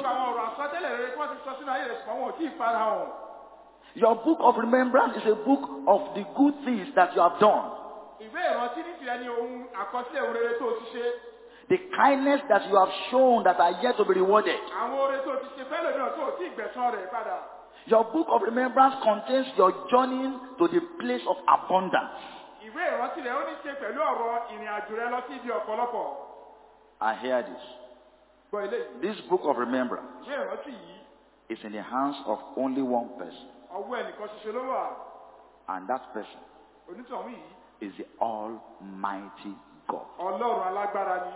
Your book of remembrance is a book of the good things that you have done. Ìwé ìrántí ní ni ohun àkọsílẹ̀ ohun rere tó ti ṣe. The kindness that you have shown that are yet to be rewarded. Àwọn oore tó ti ṣe fẹ́lẹ̀ náà tó tí gbẹ̀san rẹ̀ padà. Your book of remembrance contains your journey to the place of abundance. Ìwé ìrántí rẹ̀ ó ní ṣe pẹ̀lú ọ̀rọ̀ ìrìn àjò rẹ lọ sí ibi ọ̀pọ̀lọpọ̀. I hear this. Gbọ́. This book of remembrance Ìwé ìrántí yìí, is in the hands of only one person, ọwọ́ ẹnìkan ṣoṣo ló wà. and that person is the Almighty God. Ọlọ́run alágbára ni.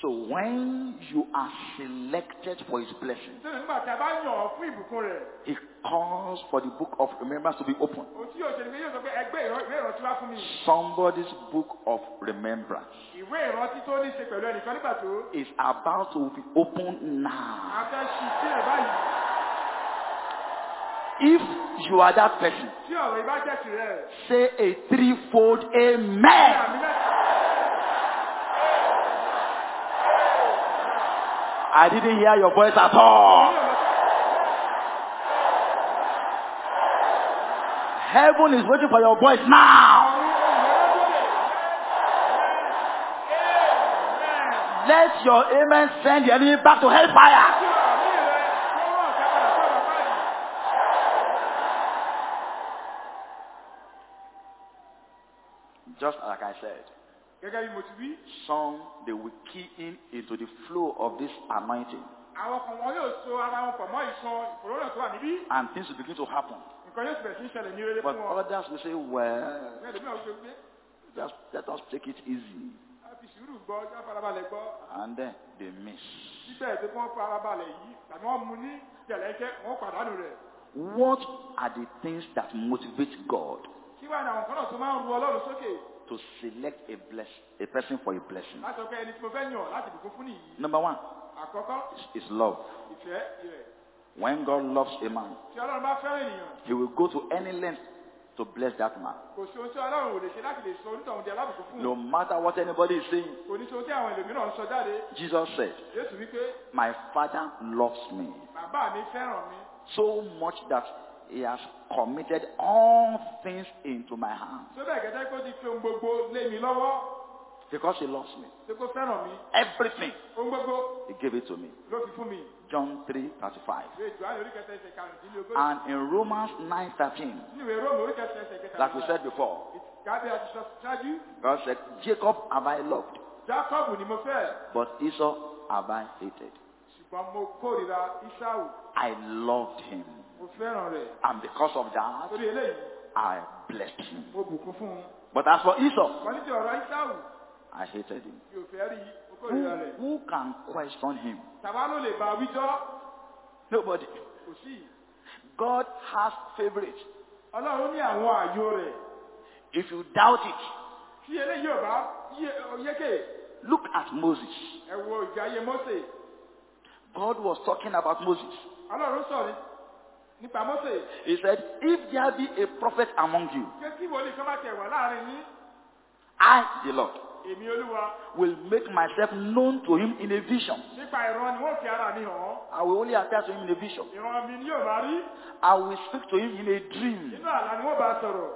So when you are selected for His blessing, Nítorí nígbà tí a bá yàn ọ́ fún ìbùkún rẹ̀, He calls for the book of remembrance to be opened. ohun tí yóò ṣe ni pé yóò sọ pé ẹgbẹ́ ìrán- ìwé ìrántí wá fún mi. Somebody's book of remembrance Ìwé ìrántí tó ní ṣe pẹ̀lú ẹnìkan nígbà tó is about to be opened now. fẹ́ ṣí sílẹ̀ báyìí. If you are that person, say a threefold amen. I didn't hear your voice at all. Heaven is waiting for your voice now. Let your amen send the enemy back to hellfire. Kí àmì rẹ kó rán ọ̀tá padà sọ̀rọ̀ báyìí. Just like I said, Gẹ́gẹ́ bí mo ti wí, some they will key in into the flow of this anointing àwọn kan wọn yóò so ara wọn pọ̀ mọ́ ìṣan ìfòróró tó wà níbí. and things will begin to happen. Nǹkan yóò bẹ̀rẹ̀ sí ní rere But fún wọn. others will say, well, Ní ẹlòmíràn ó ṣe gbé. just let us take it easy. A fi sùúrù gbọ́, já farabalẹ̀ gbọ́. And then they miss. Síbẹ̀ tó kọ́ farabalẹ̀ yìí, tàbí wọ́n mu ní jẹ̀lẹ́kẹ́, wọ́n pàdánù rẹ̀. What are the things that motivate God Kí wá ní àwọn kan náà tó máa ń ru Ọlọ́run sókè to select a bless a person for a blessing? láti ọkọ ẹni tí mo fẹ́ yàn láti bùkún fún nìyí. Number one is, love. When God loves a man, Tí Ọlọ́run bá fẹ́ràn ènìyàn, he will go to any length to bless that man. kò sí ohun tí Ọlọ́run ò lè ṣe láti lè sọ onítọ̀hún di alábùkún fún. No matter what anybody is saying, Kò ní ṣe ohun tí àwọn ẹlòmíràn ń sọ jáde. Jesus said, My father loves me bàbá mi fẹ́ràn mi. so much that he has committed all things into my hands Tó bẹ́ẹ̀ gẹ́gẹ́ kó ti fi ohun gbogbo lé mi lọ́wọ́. because he loves me. Ṣé kó fẹ́ràn mi? Everything he gave it to me. ló fi fún mi. John 3:35. Ìwé Jòhánù orí kẹta ẹsẹ̀ karùndínlógójì. And in Romans 9:13, Nínú ìwé Róòmù orí kẹta ẹsẹ̀ kẹta. like we said before, Gábí àti sọ ṣáájú. God said, Jacob have I loved, Jákọ́bù ni mo fẹ́. but Esau have I hated. Ṣùgbọ́n mo kórìíra Ísáù. I loved him, Mo fẹ́ràn rẹ̀. And because of that, I blessed him. mo bùkún fún un. But as for Esau, Wọ́n ní ti ọ̀rọ̀ Ísáù. I hated him. Mi ò fẹ́ rí i. Mo Who, who can question him? Tàbá ló lè bá wíjọ́. Nobody. God has favorites. Ọlọ́run ní àwọn ààyò rẹ̀. If you doubt it, Tí eléyìí ò bá yé- yékè, look at Moses. ẹ wo ìgbé ayé Mósè. God was talking about Moses. Ọlọ́run sọ̀rọ̀ nípa Mósè. He said, If there be a prophet among you, Pé tí wòlíì kan bá tẹ̀ wá láàrin yín, I, the Lord, will make myself known to him in a vision. Nípa ìran ni wọ́n fi ara mi hàn án. I will only appear to him in a vision. Ìran mi ni yóò máa rí. I will speak to him in a dream. Nínú àlá ni wọ́n bá sọ̀rọ̀.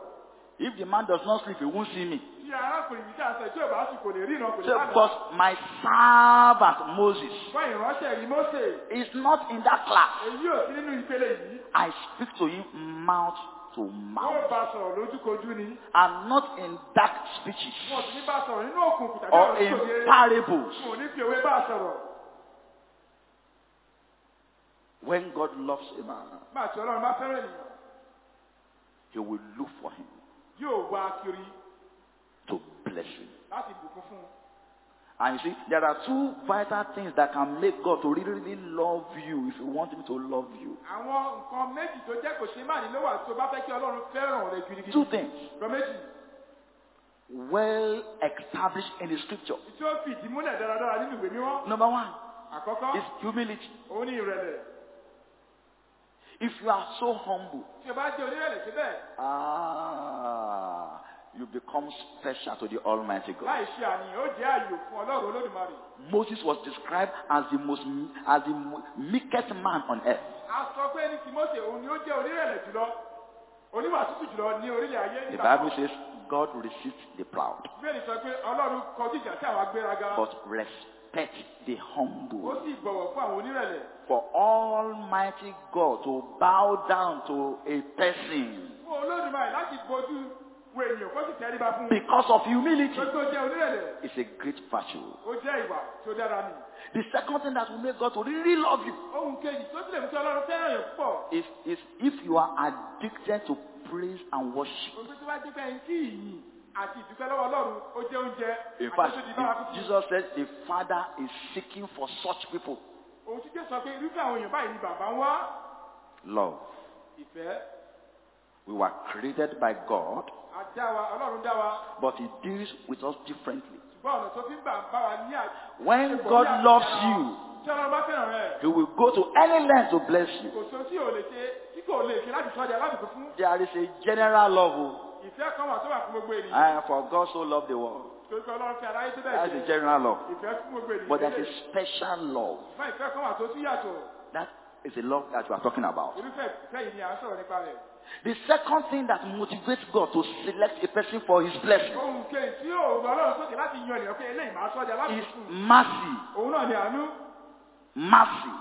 If the man does not sleep, he won't see me. Tí arákùnrin yìí dà sọ tí ò bá sì kò lè rí ìran kò lè So, bá but my servant Moses Fún ìránṣẹ́ yìí Mósè, is not in that class. èyí ò sí nínú ìpele yìí. I speak to him mouth to mouth bá sọ̀rọ̀ lójúkojú ni. and not in dark speeches Wọ́n sì ní bá sọ̀rọ̀ nínú òkùnkùn tàbí or in parables. Wọ́n ò ní fi òwe bá sọ̀rọ̀. When God loves a man, Máa tí Ọlọ́run bá fẹ́ràn ènìyàn, he will look for him yóò wá kiri to bless him. láti bùkún fún And you see, there are two vital things that can make God to really, really love you if you want him to love you. Àwọn nǹkan tó jẹ́ kò ṣe má ní ló wà tó bá fẹ́ kí Ọlọ́run fẹ́ràn rẹ̀ gidigidi. Two things well established in the scripture. Tí ó fi ìdí múlẹ̀ dáradára nínú ìwé mímọ́. Number one is humility. òun ní ìrẹ̀lẹ̀. If you are so humble, Tí o bá jẹ́ onírẹ̀lẹ̀ síbẹ̀, ah, you become special to the Almighty God. láì ṣe àníyàn ó jẹ́ àyò fún Ọlọ́run Olódùmarè. Moses was described as the most as the meekest man on earth. A sọ pé ní ti Mósè òun ni ó jẹ́ onírẹ̀lẹ̀ jùlọ. Oníwà tútù jùlọ ní orílẹ̀ ayé The Bible says God resists the proud, Bíbélì sọ pé Ọlọ́run kọjú ìjà sí àwọn agbéraga. but respect the humble. sì bọ̀wọ̀ fún àwọn onírẹ̀lẹ̀. For Almighty God to bow down to a person Fún Olódùmarè láti bojú wo ènìyàn kó sì tẹríba fún un. because of humility Tó tó jẹ́ onírẹ̀lẹ̀, is a great virtue. ó jẹ́ ìwà tó dára ni. The second thing that will make God to really love you Ohun kejì tó sì lè mú kí Ọlọ́run fẹ́ràn yẹn púpọ̀. is, is if you are addicted to praise and worship. Òun tó bá jẹ́ pé ẹni tí ìyìn àti ìdúpẹ́ lọ́wọ́ Ọlọ́run ó jẹ́ oúnjẹ In fact, tó di bára kúkú. Jesus said the Father is seeking for such people. Òun tí Jésù sọ pé irúfẹ́ àwọn èèyàn báyìí ni bàbá ń wá. Love. We were created by God, a dá wa, Ọlọ́run dá wa. but He deals with us differently. Ṣùgbọ́n ọ̀nà tó fi ń gbà bá wa ní à- When God loves you, Tí Ọlọ́run bá fẹ́ràn rẹ̀, He will go to any length to bless you. kò sóhun tí ò lè ṣe tí kò lè ṣe láti sọ́jà alábùkún fún. There is a general love. oh. Ìfẹ́ kan wà tó wà fún. And for God so loved the world. Torí pé Ọlọ́run fi aráyé tó bẹ́ẹ̀ That's a general love. Ìfẹ́ fún gbogbo ènìyàn. But there's a special love. Ṣùgbọ́n ìfẹ́ kan wà tó tún yàtọ̀. That is a love that we are talking about. Irúfẹ́ ìfẹ́ yìí ni à ń sọ̀rọ̀ nípa rẹ̀. The second thing that motivates God to select a person for his blessing ohun kejì tí yóò gbọ́ ọlọ́run sókè láti yan ènìyàn pé eléyìí máa sọ́jà is mercy. Mercy.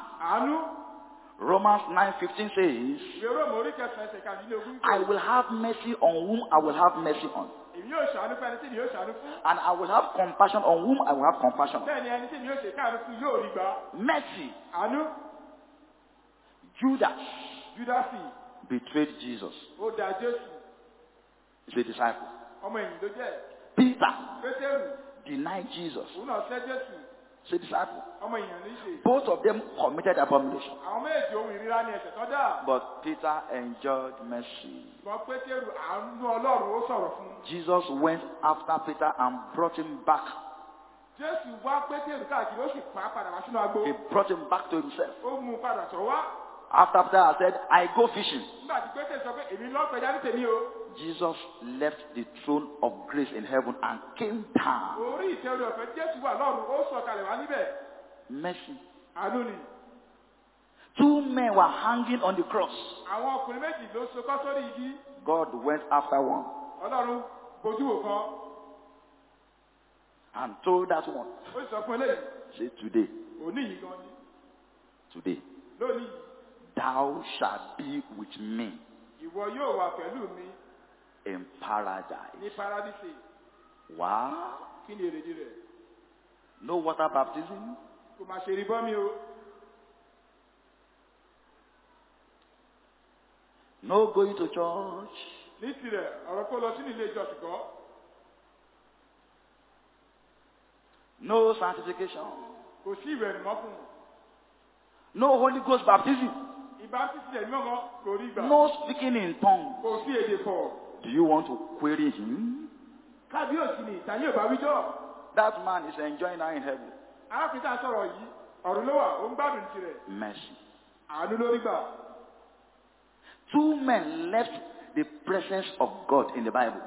Romans 9:15 says, ìwé róòmù orí kẹsàn-án ẹsẹ̀ kàdínlógún I will have mercy on whom I will have mercy on, èmi yóò ṣàánú fún ẹni tí mi yóò ṣàánú fún and I will have compassion on whom I will have compassion on. bẹ́ẹ̀ ni ẹni tí mi yóò ṣe káàánú fún yóò rí gbà Mercy. Judas júdásì betrayed Jesus. ó da jésù He's a disciple. ọmọ ẹ̀yìn ló jẹ́ Peter denied Jesus. òun náà fẹ́ jésù He's a disciple. ọmọ èèyàn ní í ṣe Both of them committed abomination. àwọn méjì ohun ìríra ni ẹ̀ṣẹ̀ tán dà But Peter enjoyed mercy. ṣùgbọ́n pétérù àánú ọlọ́run ó sọ̀rọ̀ fún un Jesus went after Peter and brought him back. jésù wá pétérù káàkiri ó sì pa á padà wá sínú agbo He brought him back to himself. Ó mú un padà sọ wá After Peter said, I go fishing, nígbà tí pétérù sọ pé èmi lọ́ọ́ pẹja ní tèmi o. Jesus left the throne of grace in heaven and came down. orí ìtẹ́rù ọ̀fẹ́ jésù wà lọ́run ó sọ kalẹ̀ wá níbẹ̀. Mercy. Two men were hanging on the cross. àwọn ọkùnrin méjì ló so kọ́ sórí igi. God went after one ọlọ́run bojú wò kan and told that one, ó sì sọ fún say today, òní yìí gan ni. Today, thou shalt be with me. Ìwọ yóò wà pẹ̀lú mi in paradise. ní paradíṣe Wow. kí ni èrèdí rẹ̀? No water baptism, kò máa ṣe bọ́ mi o. No going to church, ní tirẹ̀ ọ̀rọ̀ kó lọ sínú ilé ìjọsìn kọ́. No sanctification, kò sí ìwẹ̀ un no Holy Ghost baptism, ìbá títí ẹ̀ mímọ́ kò rí gbà no speaking in tongues. kò sí èdè pọ̀ Do you want to query him? kábíyèsí ni ìtàní ò bá wíjọ́ That man is enjoying now in heaven. arákùnrin tá a sọ̀rọ̀ yìí ọ̀run ló wà ó ń gbádùn tirẹ̀ Mercy. àánú lórí gbà Two men left the presence of God in the Bible.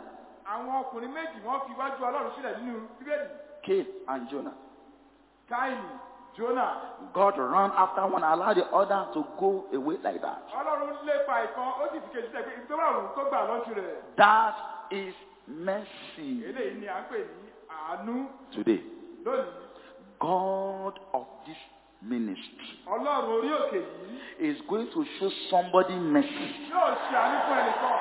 àwọn ọkùnrin méjì wọ́n fi wájú ọlọ́run sílẹ̀ nínú bíbélì Cain and Jonah. káìní jónà God ran after one, allowed the other to go away like that. ọlọ́run lépa ìkan ó sì fi kejì sẹ́gbẹ́ ibi tó bá wù ú kó gbà lọ́tù rẹ̀ That is mercy. eléyìí ni à ń pè ní àánú Today, God of this ministry ọlọ́run orí òkè yìí is going to show somebody mercy. yóò ṣe àánú fún ẹnìkan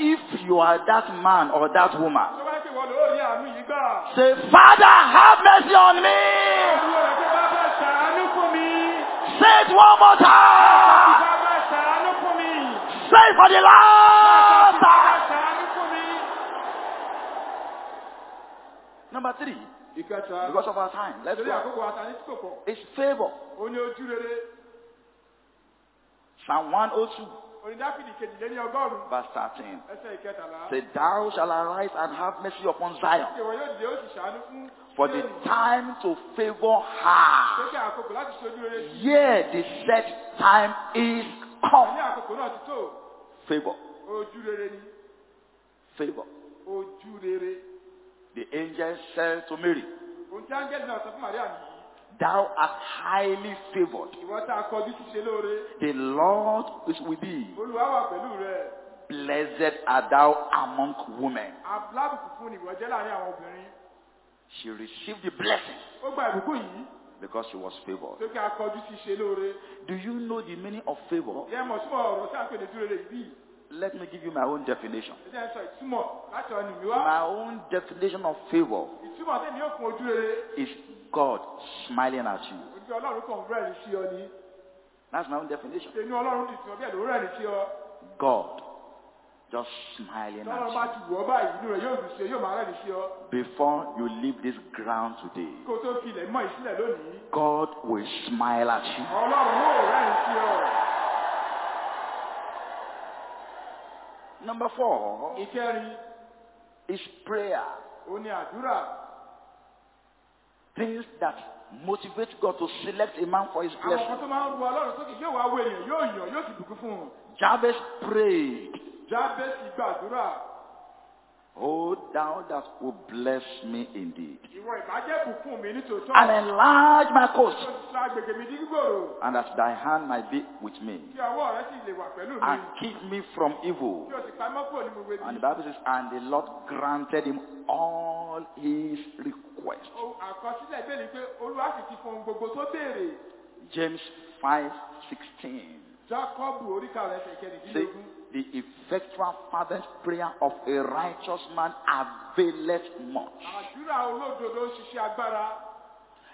If you are that man or that woman, Say, Father, have mercy on me. Say it one more time. Say it for the last time. Number three. Because of our time. Let's go. It's favor. Psalm 102. Verse 13. ẹsẹ̀ Say, Thou shalt arise and have mercy upon Zion, ìwọ yóò dìde ó sì ṣàánú fún for the time to favor her. Pé àkókò láti ṣe ojú rere sí Yea, the set time is come. àkókò náà ti tó Favor, ojú rere ni. Favor. The angel said to Mary, ohun tí áńgẹ́lì náà sọ fún Màríà nìyí Thou art highly favored. ìwọ tá a kọjú ṣíṣe lóore The Lord is with thee. Olúwa wà pẹ̀lú rẹ Blessed art thou among women. alábùkún fún ìwọ jẹ́ láàrin àwọn obìnrin She received the blessing ó gba ìbùkún yìí because she was favored. tó kí a kọjú ṣíṣe lóore Do you know the meaning of favor? yẹ mọ̀ súnmọ́ ọ̀rọ̀ tí a ń pè ní ojú rere yìí Let me give you my own definition. ẹ jẹ́ n sọ ìtumọ̀ láti ọ̀nà mi wá My own definition of favor ìtumọ̀ tẹ́mi yóò fún ojú rere is God smiling at you. ojú ọlọ́run kàn rẹ́rìn sí ọ ní That's my own definition. inú ọlọ́run ti tún ọ bẹ́ẹ̀ ló rẹ́rìn sí ọ God just smiling at ti wù ọ báyìí inú rẹ̀ yóò dùn sí ọ yóò máa rẹ́rìn sí ọ you. Before you leave this ground today, kó o tó fi ilẹ̀ mọ́ ìsílẹ̀ lónìí God will smile at you. ọlọ́run yóò rẹ́rìn sí ọ. Number four is prayer. Things that motivate God to select a man for his àwọn blessing. kan tó máa ń ru ọlọ́run sókè yóò wá wo ènìyàn yóò yàn yóò sì bùkún fún un Jabez prayed, jábẹ́sì gbàdúrà O thou that will bless me indeed, ìwọ ìbàjẹ́ bùkún mi nítòótọ́. and enlarge my coast, Ó ti sọ agbègbè mi di gbígbòòrò. and that thy hand might be with me, Kí ọwọ́ rẹ sì lè wà pẹ̀lú mi. and keep me from evil. Kí o sì pamọ́ kúrò ní gbogbo And the. Bible says, and the Lord granted him all his requests. Ohun Àkọsílẹ̀ bẹ́ẹ̀ ni pé Olúwa sì ti fún ohun gbogbo tó béèrè. James 5 16. Jákọ́bù oríkà rẹ̀ ṣe Say, kẹ́rìndínlógún. The effectual fervent prayer of a righteous man availeth much. Àdúrà olódodo ń ṣiṣẹ́ agbára.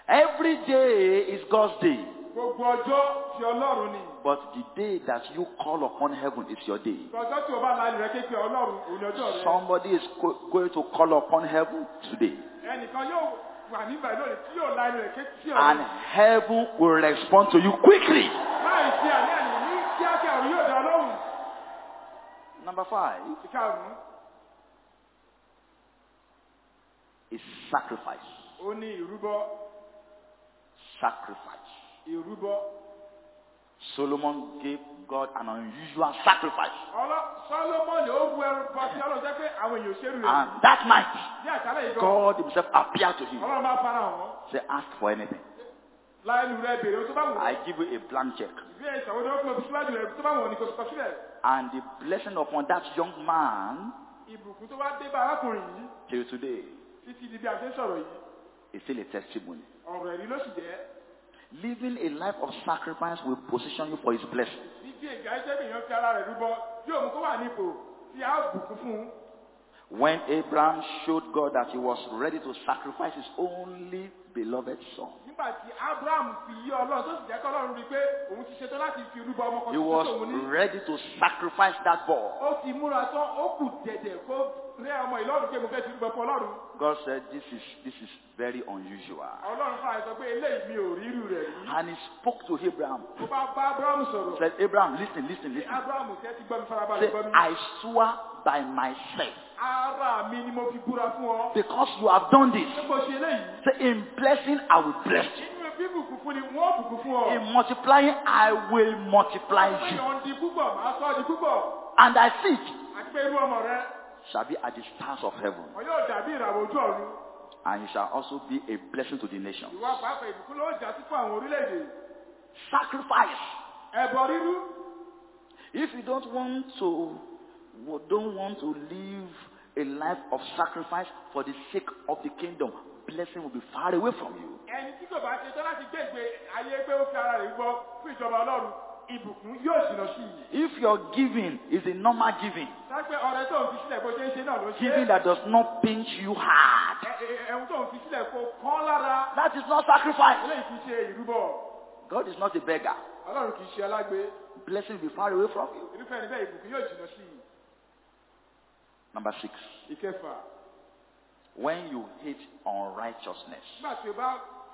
Every day is God's day, Gbogbo ọjọ́ ti Ọlọ́run ni. but the day that you call upon heaven is your day. Ọjọ́ tí o bá lálẹ́ rẹ kékeré Ọlọ́run òun ni ọjọ́ rẹ. Somebody is go- going to call upon heaven today, Ẹnìkan yóò wà nígbà lónìí tí yóò lálẹ́ rẹ and heaven will respond to you quickly. Láì sí àní àní ní kíákíá ọ̀run yóò dá Ọlọ́run. Number five is sacrifice. Sacrifice. Solomon gave God an unusual sacrifice. Ọlọ́ Sọ́lọ́mọ́nì ó ru ẹrù bọ́ sí Ọlọ́run jẹ́ pé àwọn èèyàn ṣerú rẹ̀. And that night, Ní àṣálẹ̀ yìí gan, God himself appeared to him. Ọlọ́run máa fara hàn wọ́n. Say, ask for anything. Láìlú rẹ̀ bèrè ohun tó bá wù. I give you a blank check. Ìwé ìṣàwọ́dọ́ ó fi síwájú rẹ̀ tó bá wù ọ́ ní kò sọ sílẹ̀. And the blessing upon that young man Ìbùkún tó wá dé bá arákùnrin yìí till today títí di bí a ṣe ń sọ̀rọ̀ yìí. is still a testimony. Ọ̀rọ̀ ẹ̀rí ló sì jẹ́. Living a life of sacrifice will position you for his blessing. Fífi ìgbà ẹjẹ́ mi yàn fi ara rẹ̀ rúbọ yóò mú kó wà nípò tí a bùkún fún un. When Abraham showed God that he was ready to sacrifice his only beloved son, Nígbà tí Abraham fi yí Ọlọ́run tó sì jẹ́ kọ́ Ọlọ́run rí i pé òun ti ṣetán láti fi rúbọ ọmọ kan he was tó òun ní. ready to sacrifice that boy. Ó ti múra tán, ó kù dẹ̀dẹ̀ kó rẹ́ ọmọ ìlọ́run pé mo fẹ́ fi rúbọ fún Ọlọ́run. God said, This is this is very unusual. Ọlọ́run fún àìsàn pé eléyìí mi ò rí irú rẹ̀ rí. And he spoke to Abraham. Mo bá bá Abraham sọ̀rọ̀. Said, Abraham, listen, listen, listen. Abraham tẹ́ ti gbọ́ mi farabalẹ̀ Say. I swear by myself, Ara mi ni mo fi búra fún ọ. because you have done this. Ṣé mo ṣe eléyìí? Say, in blessing, I will bless you. Nínú bíbùkún fún ni wọ́n bùkún fún ọ. In multiplying, I will multiply you. Èèyàn di púpọ̀, máa sọ ọ́ di púpọ̀. And thy seed Shall be as the stars of heaven. wọn yóò dàbí ìràwọ̀ ojú ọ̀run. And you shall also be a blessing to the nation. Ìwà pàápàá ìbùkún ló jà sí fún àwọn orílẹ̀-èdè. Sacrifice. Ẹ̀bọ rírú. If you don't want to, don't want to live a life of sacrifice for the sake of the kingdom, blessing will be far away from you. Ẹni tí kò bá ṣe tán láti gbé ìgbé ayé pé ó fi ara rẹ̀ gbọ́ fún ìjọba Ọlọ́run, ìbùkún yóò jìnnà sí i. If your giving is a normal giving, Sápẹ́ ọ̀rẹ́ tó ń fi sílẹ̀ bó ṣe ń ṣe náà ló ṣe. giving that does not pinch you hard, Ẹ- ẹ- Ẹ̀hún tó ń fi sílẹ̀ kó kán lára. that is not sacrifice. Eléyìí fi ṣe ìrúbọ. God is not a beggar. Ọlọ́run kì í ṣe alágbe. Blessing will be far away from you. Irúfẹ́ ẹni bẹ́ẹ̀ ìbùkún yóò jìnnà sí i. Number six, when you hate unrighteousness,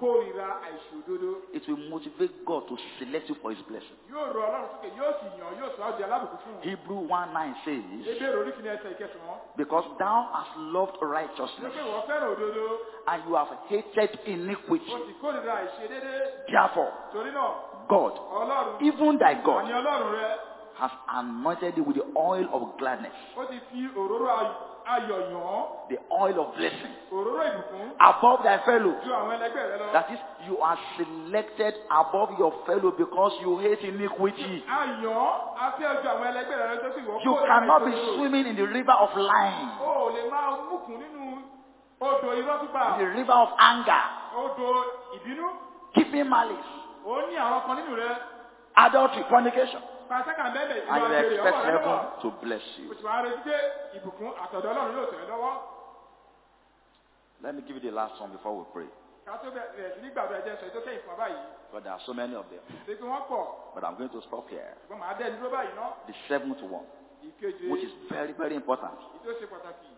Nígbà tí o bá kórìíra àìṣòdodo, it will motivate God to select you for his blessing. yóò rọ Ọlọ́run sókè, yóò sì yàn, yóò sọ ọ́ alábùkún fún un. Hebrew 1 9 says, Ebéèrè oríkìní ẹsẹ̀ ìkẹsàn-án. Because thou hast loved righteousness pé wọ́n fẹ́ràn òdodo? and you have hated O iniquity. sì kórìíra àìṣedédé. Therefore, Torí náà, God, Ọlọ́run, even thy àní God, Ọlọ́run rẹ, has anointed thee with the oil of gladness, ó ti fi òróró ayọ̀ yàn án, the oil of blessing, òróró ìbùkún above thy fellows. ju àwọn ẹlẹgbẹ́ rẹ lọ. That is, you are selected above your fellow because you hate iniquity. Ayàn afẹ́ ojú àwọn ẹlẹgbẹ́ rẹ tó sì wọ́n You kórìíra cannot be ìṣòdodo. swimming in the river of lying, O ò lè máa múkùn nínú odò irọ́ pípa, the river of anger, odò ìbínú. keeping malice, Ó ní àwọn kan nínú rẹ. adultery, fornication, Pàṣẹ́kà bẹ́ẹ̀ and you expect ọwọ́ heaven to bless you. Oṣù wa retí pé ìbùkún àtọ̀dọ̀ Ọlọ́run yóò tẹ̀ ẹ́ lọ́wọ́. Let me give you the last one before we pray. Ká tó bẹ̀rẹ̀ sí ní gbàgbọ́ ẹ̀jẹ̀ sọ ètò kẹ́yìn fún ọ báyìí. But there are so many of them. Ṣé kí wọ́n pọ̀? But I'm going to stop here. Ṣùgbọ́n màá dẹ́ dúró báyìí ná. The seventh one, which is very, very important, ìtò ṣe pàtàkì.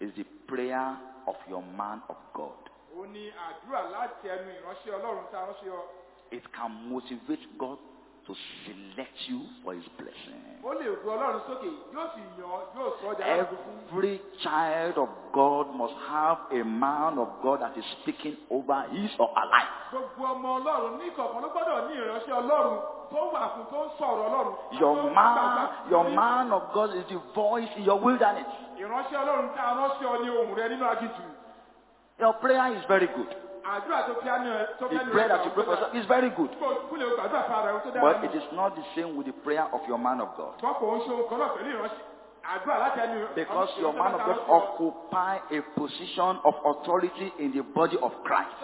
is the prayer of your man of God. Ó ní àdúrà láti ẹnu ìránṣẹ́ Ọlọ́run tá a ránṣẹ́ ọ. It can motivate God to select you for his blessing. Ó lè ru Ọlọ́run sókè, yóò sì yàn ọ́, yóò sọ ọ́ di aláàbò fún. Every child of God must have a man of God that is speaking over his or her life. Gbogbo ọmọ Ọlọ́run ní ìkọ̀ọ̀kan ló gbọ́dọ̀ ní ìránṣẹ́ Ọlọ́run tó wà fún tó ń sọ̀rọ̀ ọlọ́run. Your man, your man of God is the voice in your wilderness. ìránṣẹ́ ọlọ́run tá a ránṣẹ́ ọ ní ohùn rẹ nínú aginjù. Your prayer is very good. Àdúrà tó fi á ní ẹ tó fi The prayer that you pray for is very good. kó kúlẹ̀ o gbàdúrà fún ara ẹ tó dára But it is not the same with the prayer of your man of God. ṣùgbọ́n kò ń ṣe ohun kan náà pẹ̀lú ìránṣẹ́ àdúrà láti ẹni. Because your man of God occupy a position of authority in the body of Christ.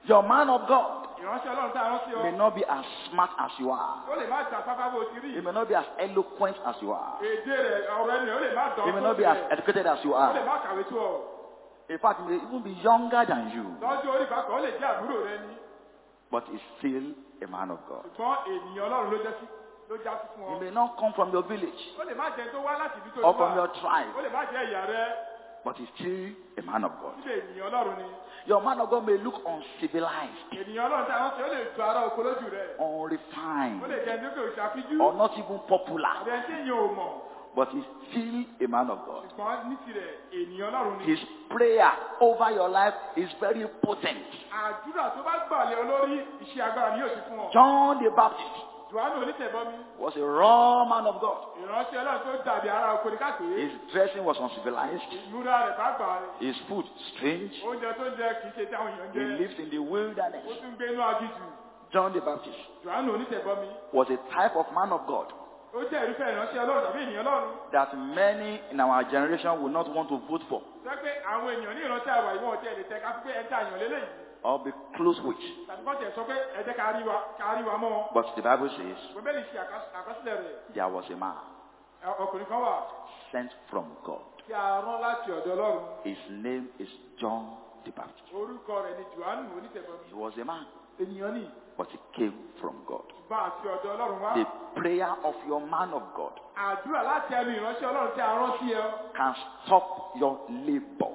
Ṣé pé ìránṣẹ́ ọlọ́run tá a ránṣẹ́ ipò àṣẹ ló wà nínú ẹ̀yà ara Kristi? Your man of God ìránṣẹ́ ọlọ́run tá a ránṣẹ́ may not be as smart as you are. ó lè má jà pápá bó ti rí. He may not be as eloquent as you are. èdè rẹ̀ ọ̀rọ̀ ẹni rẹ̀ ó lè má dán He may not be as educated as you are. má kàwé tó ọ. In fact, he may even be younger than you. lọ́jọ́ orí bàkọ́ ó lè jẹ́ àbúrò rẹ ní. But he's still a man of God. ṣùgbọ́n ènìyàn ọlọ́run ló jẹ́ sí ló já sí fún He may not come from your village ó lè má jẹ́ tó wá láti ibi tó or from your tribe, ó lè má jẹ́ ìyá rẹ. but he's still a man of God. Síbẹ̀ ènìyàn ọlọ́run ni. Your man of God may look uncivilized, ènìyàn ọlọ́run tá a ránṣẹ́ ó lè tu ara oko lójú rẹ̀. ó lè unrefined, jẹ́ ẹni tó kò ṣàfijú. or not even popular, àbẹ̀ ẹni tí èèyàn ò mọ̀. but he's still a man of God. ṣùgbọ́n ní tirẹ̀ ènìyàn ọlọ́run ni. His prayer over your life is very potent. àdúrà tó bá gbàlẹ̀ olórí iṣẹ́ agbára ni yóò ti fún ọ. John the Baptist Jòhánù onítẹ̀bọmi was a raw man of God. ìránṣẹ́ ọlọ́run tó dàbí ara oko ní káàkiri. His dressing was uncivilized, ìmúra rẹ̀ pàápàá his food strange. oúnjẹ tó jẹ kì í ṣe tí àwọn èèyàn ń He jẹ. lived in the ó wilderness. tún gbé inú agíjù. John the Baptist Jòhánù onítẹ̀bọmi was a type of man of God ó jẹ́ irúfẹ́ ìránṣẹ́ ọlọ́run tàbí ènìyàn ọlọ́run. that many in our generation will not want to vote for sọ pé àwọn èèyàn ní ìránṣẹ́ àwà ìwọ̀n ọ̀tí ẹ̀lẹ́tẹ̀ ká pé lélẹ́yìí. Or be close with. tàbí kọ́ tiẹ̀ sọ pé ẹ̀jẹ̀ ká rí wa ká rí wa mọ́ wọn. But the Bible says bíbélì ṣe àkọs- àkọsílẹ̀ rẹ̀ there was a man ẹ- ọkùnrin kan wà sent from God. tí a rán láti ọ̀dọ̀ ọlọ́run. His name is John the Baptist. orúkọ rẹ̀ ni Jòhánù onítẹ̀bọmi. He was a man, but he came from God. bá àti ọ̀dọ̀ ọlọ́run wá. The prayer of your man of God àdúrà láti ẹnu ìránṣẹ́ ọlọ́run tí a rán sí ẹ can stop your labor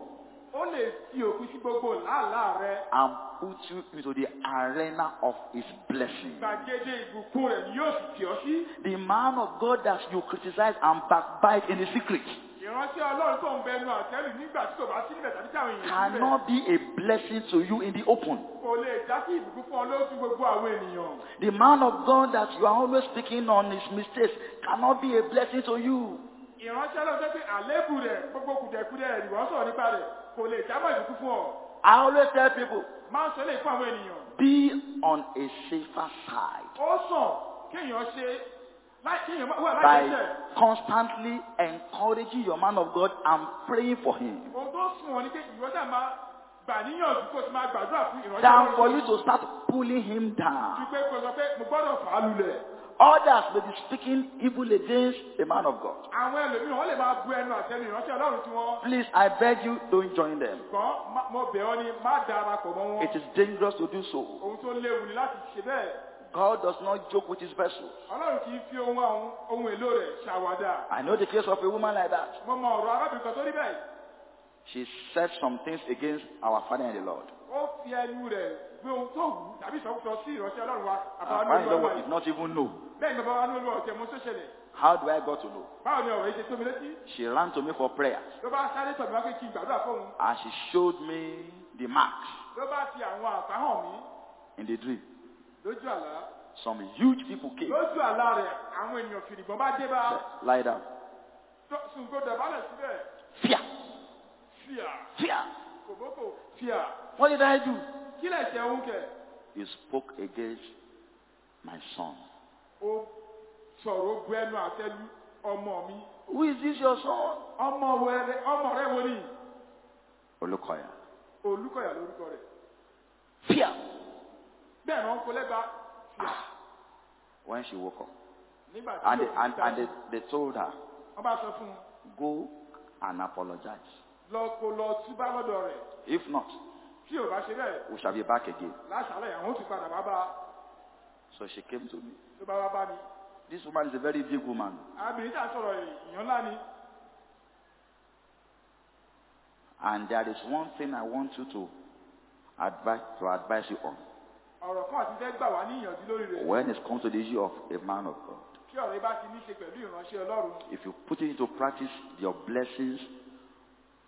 ó lè fi òpin sí gbogbo làálàá rẹ and put you into the arena of his blessing. gbàgede ìbùkún rẹ ni yóò sì tì ọ́ sí. The man of God that you criticize and backbite in the secret ìránṣẹ́ ọlọ́run tó ń bẹnu àtẹ́lù nígbà tí kò bá sí níbẹ̀ tàbí tí àwọn èèyàn cannot be a blessing to you in the open. kò lè já sí ìbùkún fún ọ lójú gbogbo àwọn ènìyàn. The man of God that you are always speaking on his mistakes cannot be a blessing to you. ìránṣẹ́ ọlọ́run tó pé àléébù rẹ̀ gbogbo rẹ̀ ìwọ́n sọ̀rọ̀ nípa rẹ̀ kò lè jábọ̀ ìbùkún fún ọ. I always tell people, máa ń sọ lè fún àwọn ènìyàn. be on a safer side ó sàn kéèyàn ṣe by constantly encouraging your man of God and praying for him than for you to start pulling him down. Pé kò sọ pé mo gbọ́dọ̀ fà á lulẹ̀. Others may be speaking evil against a man of God. àwọn ẹlòmíràn wọ́n lè máa bu ẹnu àtẹnu ìránṣẹ́ ọlọ́run tí wọ́n. Please, I beg you, don't join them. ṣùgbọ́n má- mo bẹ̀ ọ́ ni má darapọ̀ mọ́ wọn. It is dangerous to do so. ohun tó léwu ni láti ṣe bẹ́ẹ̀. God does not joke with his vessels. í fi ohun àwọn ohun èlò rẹ̀ ṣàwádà. I know the case of a woman like that. mo mọ ọ̀rọ̀ arábìnrin kan tó rí bẹ́ẹ̀. She said some things against our Father and the Lord. Ó fi ẹnu rẹ̀ gbé ohun tó wù tàbí ìsọkúsọ sí ìránṣẹ́ ọlọ́run wa. Our àbáwá Father in ní the Lord did not even know. bẹ́ẹ̀ ni bàbá wa ní olúwa ọ̀tẹ̀ mo tó ṣẹlẹ̀. How do I got to know? báwo ni ọ̀rọ̀ yìí ṣe tó mi létí. She ran to me for prayer ló bá sáré tọ̀ mí wá pé kí n gbàdúrà fóun. and she showed me the marks ló bá fi àwọn àpá hàn mí in the dream. lójú àlá. Some huge people came. lójú àlá rẹ̀ àwọn èèyàn fìrìgbọ́n bá dé bá. Lie down. sùnkó dọ̀bálẹ̀ síbẹ̀. Fear. Fear. kòbókò fíà. What did I do? Kí ṣe òun kẹ̀. You spoke against my son. ó sọ̀rọ̀ bu ẹnu àtẹ́lu ọmọ mi. Who is this your son? ọmọ rẹ ọmọ rẹ wo ni. Olukoya. olùkọ́yà lórúkọ rẹ̀. Fear. bẹ́ẹ̀ ni wọ́n kó lẹ́gba fíà. When she woke up. nígbà tí And, yóò and, fi and dájú, they, they told her, wọ́n bá sọ fún un go and apologize. lọ kó lọ túbá lọ́dọ̀ rẹ̀. If not, tí ò bá ṣe bẹ́ẹ̀ we shall be back again. láṣàlẹ̀ àwọn ò padà wá bá. So she came to me. tó bá wá bá mi. This woman is a very big woman. arábìnrin tí sọ̀rọ̀ èèyàn ńlá ni. And there is one thing I want you to advise to advise you on. ọ̀rọ̀ kan àti fẹ́ gbà wá ní ìyànjú lórí rẹ̀. When it comes to the issue of a man of God. kí ọ̀rọ̀ bá ti ní ṣe pẹ̀lú ìránṣẹ́ ọlọ́run. If you put it into practice, your blessings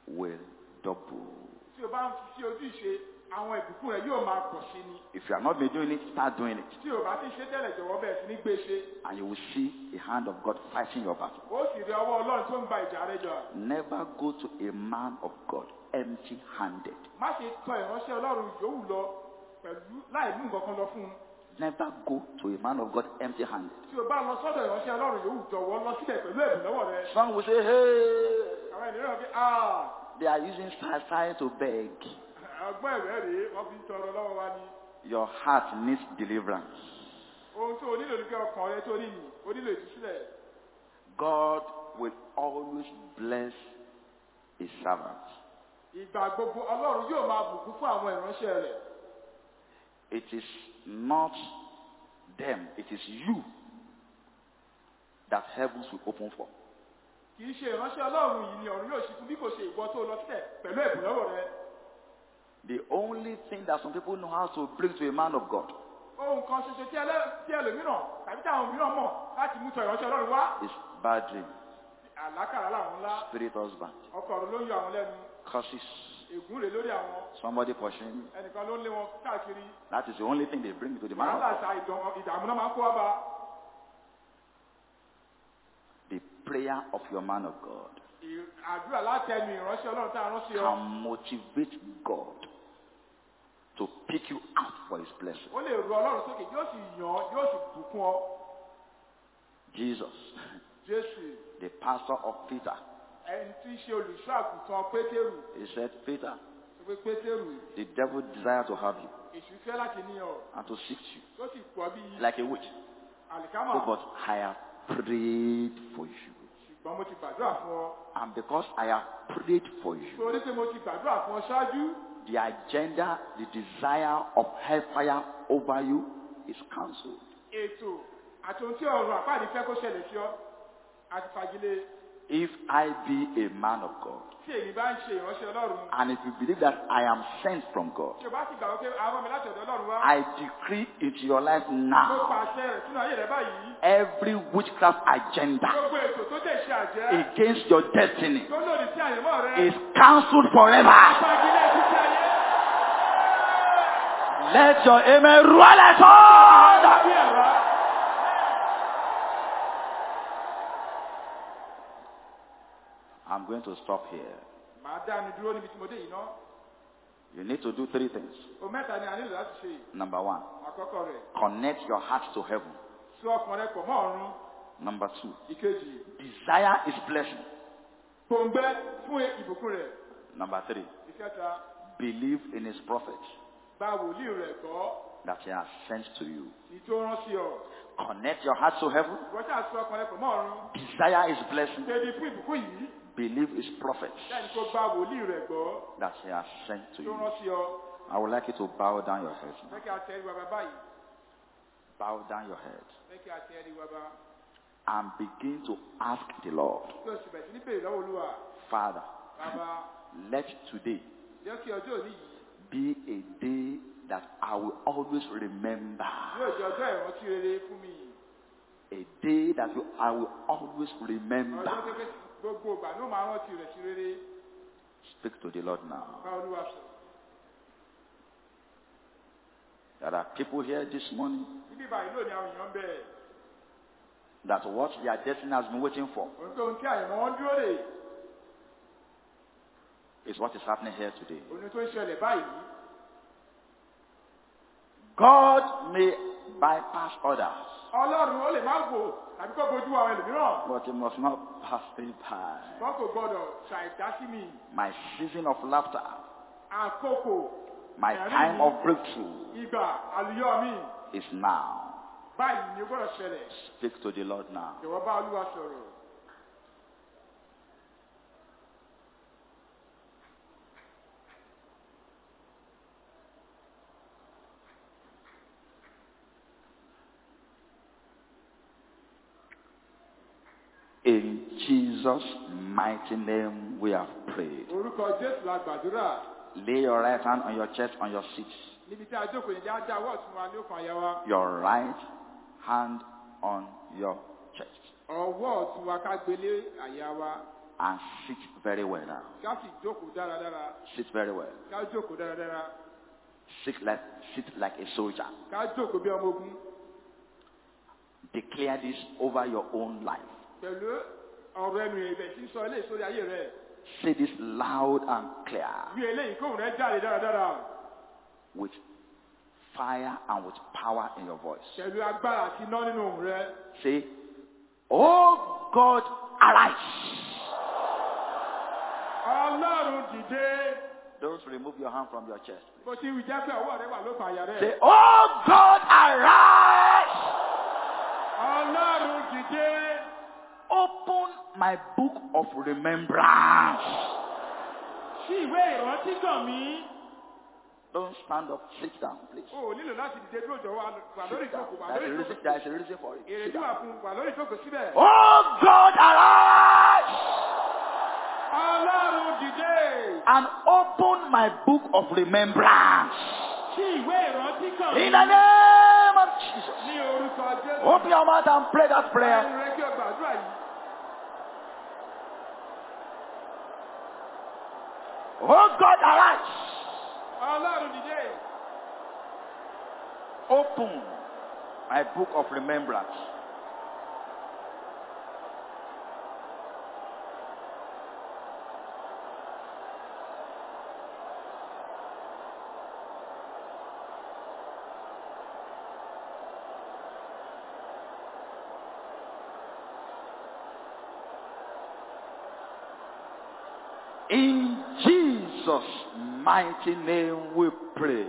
will double. Tí o bá ń fi ojú ìṣe àwọn ìbùkún rẹ̀ yóò máa pọ̀ sí ni If you have not been doing it, start doing it. tí o bá ti ṣe tẹ́lẹ̀ jọ̀wọ́ bẹ̀rẹ̀ sí ní gbé ṣe And you will see the hand of God fighting your battle. ó sì rí ọwọ́ ọlọ́run tó ń ba ìjà rẹ jà Never go to a man of God empty handed. má ṣe tọ ìránṣẹ́ ọlọ́run yòówù lọ pẹ̀lú láì mú nǹkan kan lọ fún un Never go to a man of God empty handed. tí o bá lọ sọ́dọ̀ ìránṣẹ́ ọlọ́run yòówù jọ̀wọ́ lọ síbẹ̀ pẹ̀lú ẹ̀bùn lọ́wọ́ rẹ Some will say, hey, àwọn ènìyàn fi ah they are using style to beg. ọgbọ́n ẹ̀rẹ́ rèé wọ́n fi ń tọrọ lọ́wọ́ wa ni Your heart needs deliverance. ohun tó o nílò ní kí ọkàn rẹ tó ní nì o nílò ìtúsílẹ̀ God will always bless his servants. ìgbà gbogbo ọlọ́run yóò máa bùkún fún àwọn ìránṣẹ́ rẹ̀ It is not them, it is you that heavens will open for. Kì í ṣe ìránṣẹ́ ọlọ́run yìí ni ọ̀run yóò ṣí fún bí kò ṣe ìwọ tó lọ sílẹ̀ pẹ̀lú ẹ̀bùn lọ́wọ́ rẹ. The only thing that some people know how to bring to a man of God ohun kan ṣoṣo tí ẹlẹ́- tí ẹlòmíràn tàbí táwọn mìíràn mọ̀ láti mú tọ ìránṣẹ́ ọlọ́run wá. is bad dream, àlákàrà làwọn ńlá. Spirit husband, ọkọ̀ ọ̀run ló ń yọ àwọn lẹ́nu. Curses, ègún rè lórí àwọn. Somebody pushing. ẹnìkan ló ń lé wọn káàkiri. That is the only thing they bring to the man of wàhálà God. àti ìdàn- ìdààmú náà máa ń kó wá bá prayer of your man of God. Ì- àdúrà láti ẹnu ìránṣẹ́ ọlọ́run tá a rán sí ọ. Can motivate God to pick you out for his blessing. ó lè ru ọlọ́run sókè yóò sì yàn ọ́ yóò sì bùkún ọ. Jesus, jésù. the pastor of Peter, ẹni tí í ṣe olùṣọ́ àgùntàn pétérù. He said, Peter, sọ pé pétérù the devil desire to have you èṣù fẹ́ láti ní ọ. and to seek you tó sì pọ̀ bí like a witch. àlìkámà. but I have prayed for you. Ṣùgbọ́n mo ti gbàdúrà fún ọ. And because I have prayed for you, torí pé mo ti gbàdúrà fún ọ ṣáájú? the agenda, the desire of hellfire over you is cancelled. ètò àti ohun tí ọ̀run àpáàdé fẹ́ kó ṣẹlẹ̀ sí ọ àti fagilé. If I be a man of God, tí èmi bá ń ṣe ìránṣẹ́ ọlọ́run. And if you believe that I am sent from God, tí o bá sì gbàgbọ́ pé àwọn mi láti ọ̀dọ̀ ọlọ́run wá. I decree into your life now. Pàṣẹ rẹ̀ sínú ayé rẹ báyìí. Every witchcraft agenda gbogbo ètò tó jẹ́ ìṣe àjẹ́. against your destiny tó lòdì sí àyẹ̀mọ́ rẹ. is cancelled forever. fagilé títí ayé. Let your amen roll as thunder. bí ẹ̀rọ I'm going to stop here. màá dá mi dúró níbi tí mo dé yìí You need to do three things. o mẹ́ta ni a nílò láti ṣe Number one, connect your heart to heaven. sọ ọkàn rẹ pọ̀ mọ́ ọ̀run Number two, desire his blessing. gbòǹgbẹ́ fún ìbùkún rẹ̀ Number three, believe in his prophet gba wòlíì rẹ̀ that he has sent to you. ní tó rán sí ọ Connect your heart to heaven. ìwọ ṣáà sọ ọkàn rẹ pọ̀ mọ́ ọ̀run Desire his blessing. Tẹ̀lé fún ìbùkún yìí Believe his prophet lẹ́yìn kó gba wòlíì rẹ̀ gbọ́. That he has sent to you. rán sí ọ? I would like you to bow down your head. fẹ́ kí a tẹ ẹrí wa bá báyìí. Bow down your head. Fẹ́ kí a tẹ ẹrí wa bá and begin to ask the Lord, kí o sì bẹ̀ sí ní bèrè lọ́wọ́ olúwa. Father, let today jẹ́ kí ọjọ́ òní yìí be a day that I will always remember. yóò jẹ́ ọjọ́ ìrántí rere fún mi. A day that I will always remember. Pé gbogbo ìgbà ní ó máa rántí rẹ̀ sí rere. Speak to the Lord now. bá olúwa sọ. There are people here this morning níbí báyìí lónìí àwọn èèyàn bẹ̀rẹ̀ that what their destiny has been waiting for òun tó ń kí àyẹ̀mọ́ wọn dúró lè is what is happening here today. òun tó ń ṣẹlẹ̀ báyìí. God may bypass others, ọlọ́run ó lè má wò tàbí kó bojú àwọn ẹlòmíràn? But he must not pass me by. wọn kò gbọdọ̀ ṣàìdásí mi. My season of laughter, àkókò. My time of breakthrough. Ìgbà àlùyọ mi. Is now. báyìí ni ó gbọdọ̀ ṣẹlẹ̀. Speak to the Lord now. ìwọ bá olúwa sọ̀rọ̀ In Jesus' mighty name we have prayed. orúkọ jésù la gbàdúrà Lay your right hand on your chest, on your seat. níbi tí a jókòó yẹn já dá ọwọ́ ọ̀tún wa ní òkun àyà wa Your right hand on your chest. ọwọ́ ọ̀tún wa ká gbélé àyà And sit very well now. ká sì jókòó dáradára Sit very well. sit like, sit like a soldier. ká jókòó bí ọmọ ogun Declare this over your own life. Pẹ̀lú ọ̀rọ̀ ẹnu ìbẹ̀ tí ń sọ eléyìí sórí ayé rẹ̀ Say this loud and clear bí eléyìí kóhùn rẹ̀ jáde dáradára with fire and with power in your voice. pẹ̀lú agbára àti iná nínú ohùn rẹ̀ Say, Oh God, arise. ọlọ́run dìde Don't remove your hand from your chest. bó ti wí jẹ́ pé ọwọ́ rẹ̀ wà lókè àyà rẹ̀ Say, Oh God, arise. ọlọ́run dìde Open my book of remembrance. sí ìwé ìrántí kàn mí Don't stand up. Sit down, please. o nílò láti dìde dúró jọ wà wà lórí ìjókòó wà There's a lórí reason, ìjókòó there's a reason for it. Sit down. wà fún wà lórí ìjókòó síbẹ̀ Oh God, arise ọlọ́run dìde and open my book of remembrance. sí ìwé ìrántí kàn mí In the name of Jesus. ní orúkọ jésù Open your mouth and pray that prayer. ẹnu rẹ kí o gbàdúrà yìí Oh God, arise. Open my book of remembrance. In Jesus' mighty name we pray.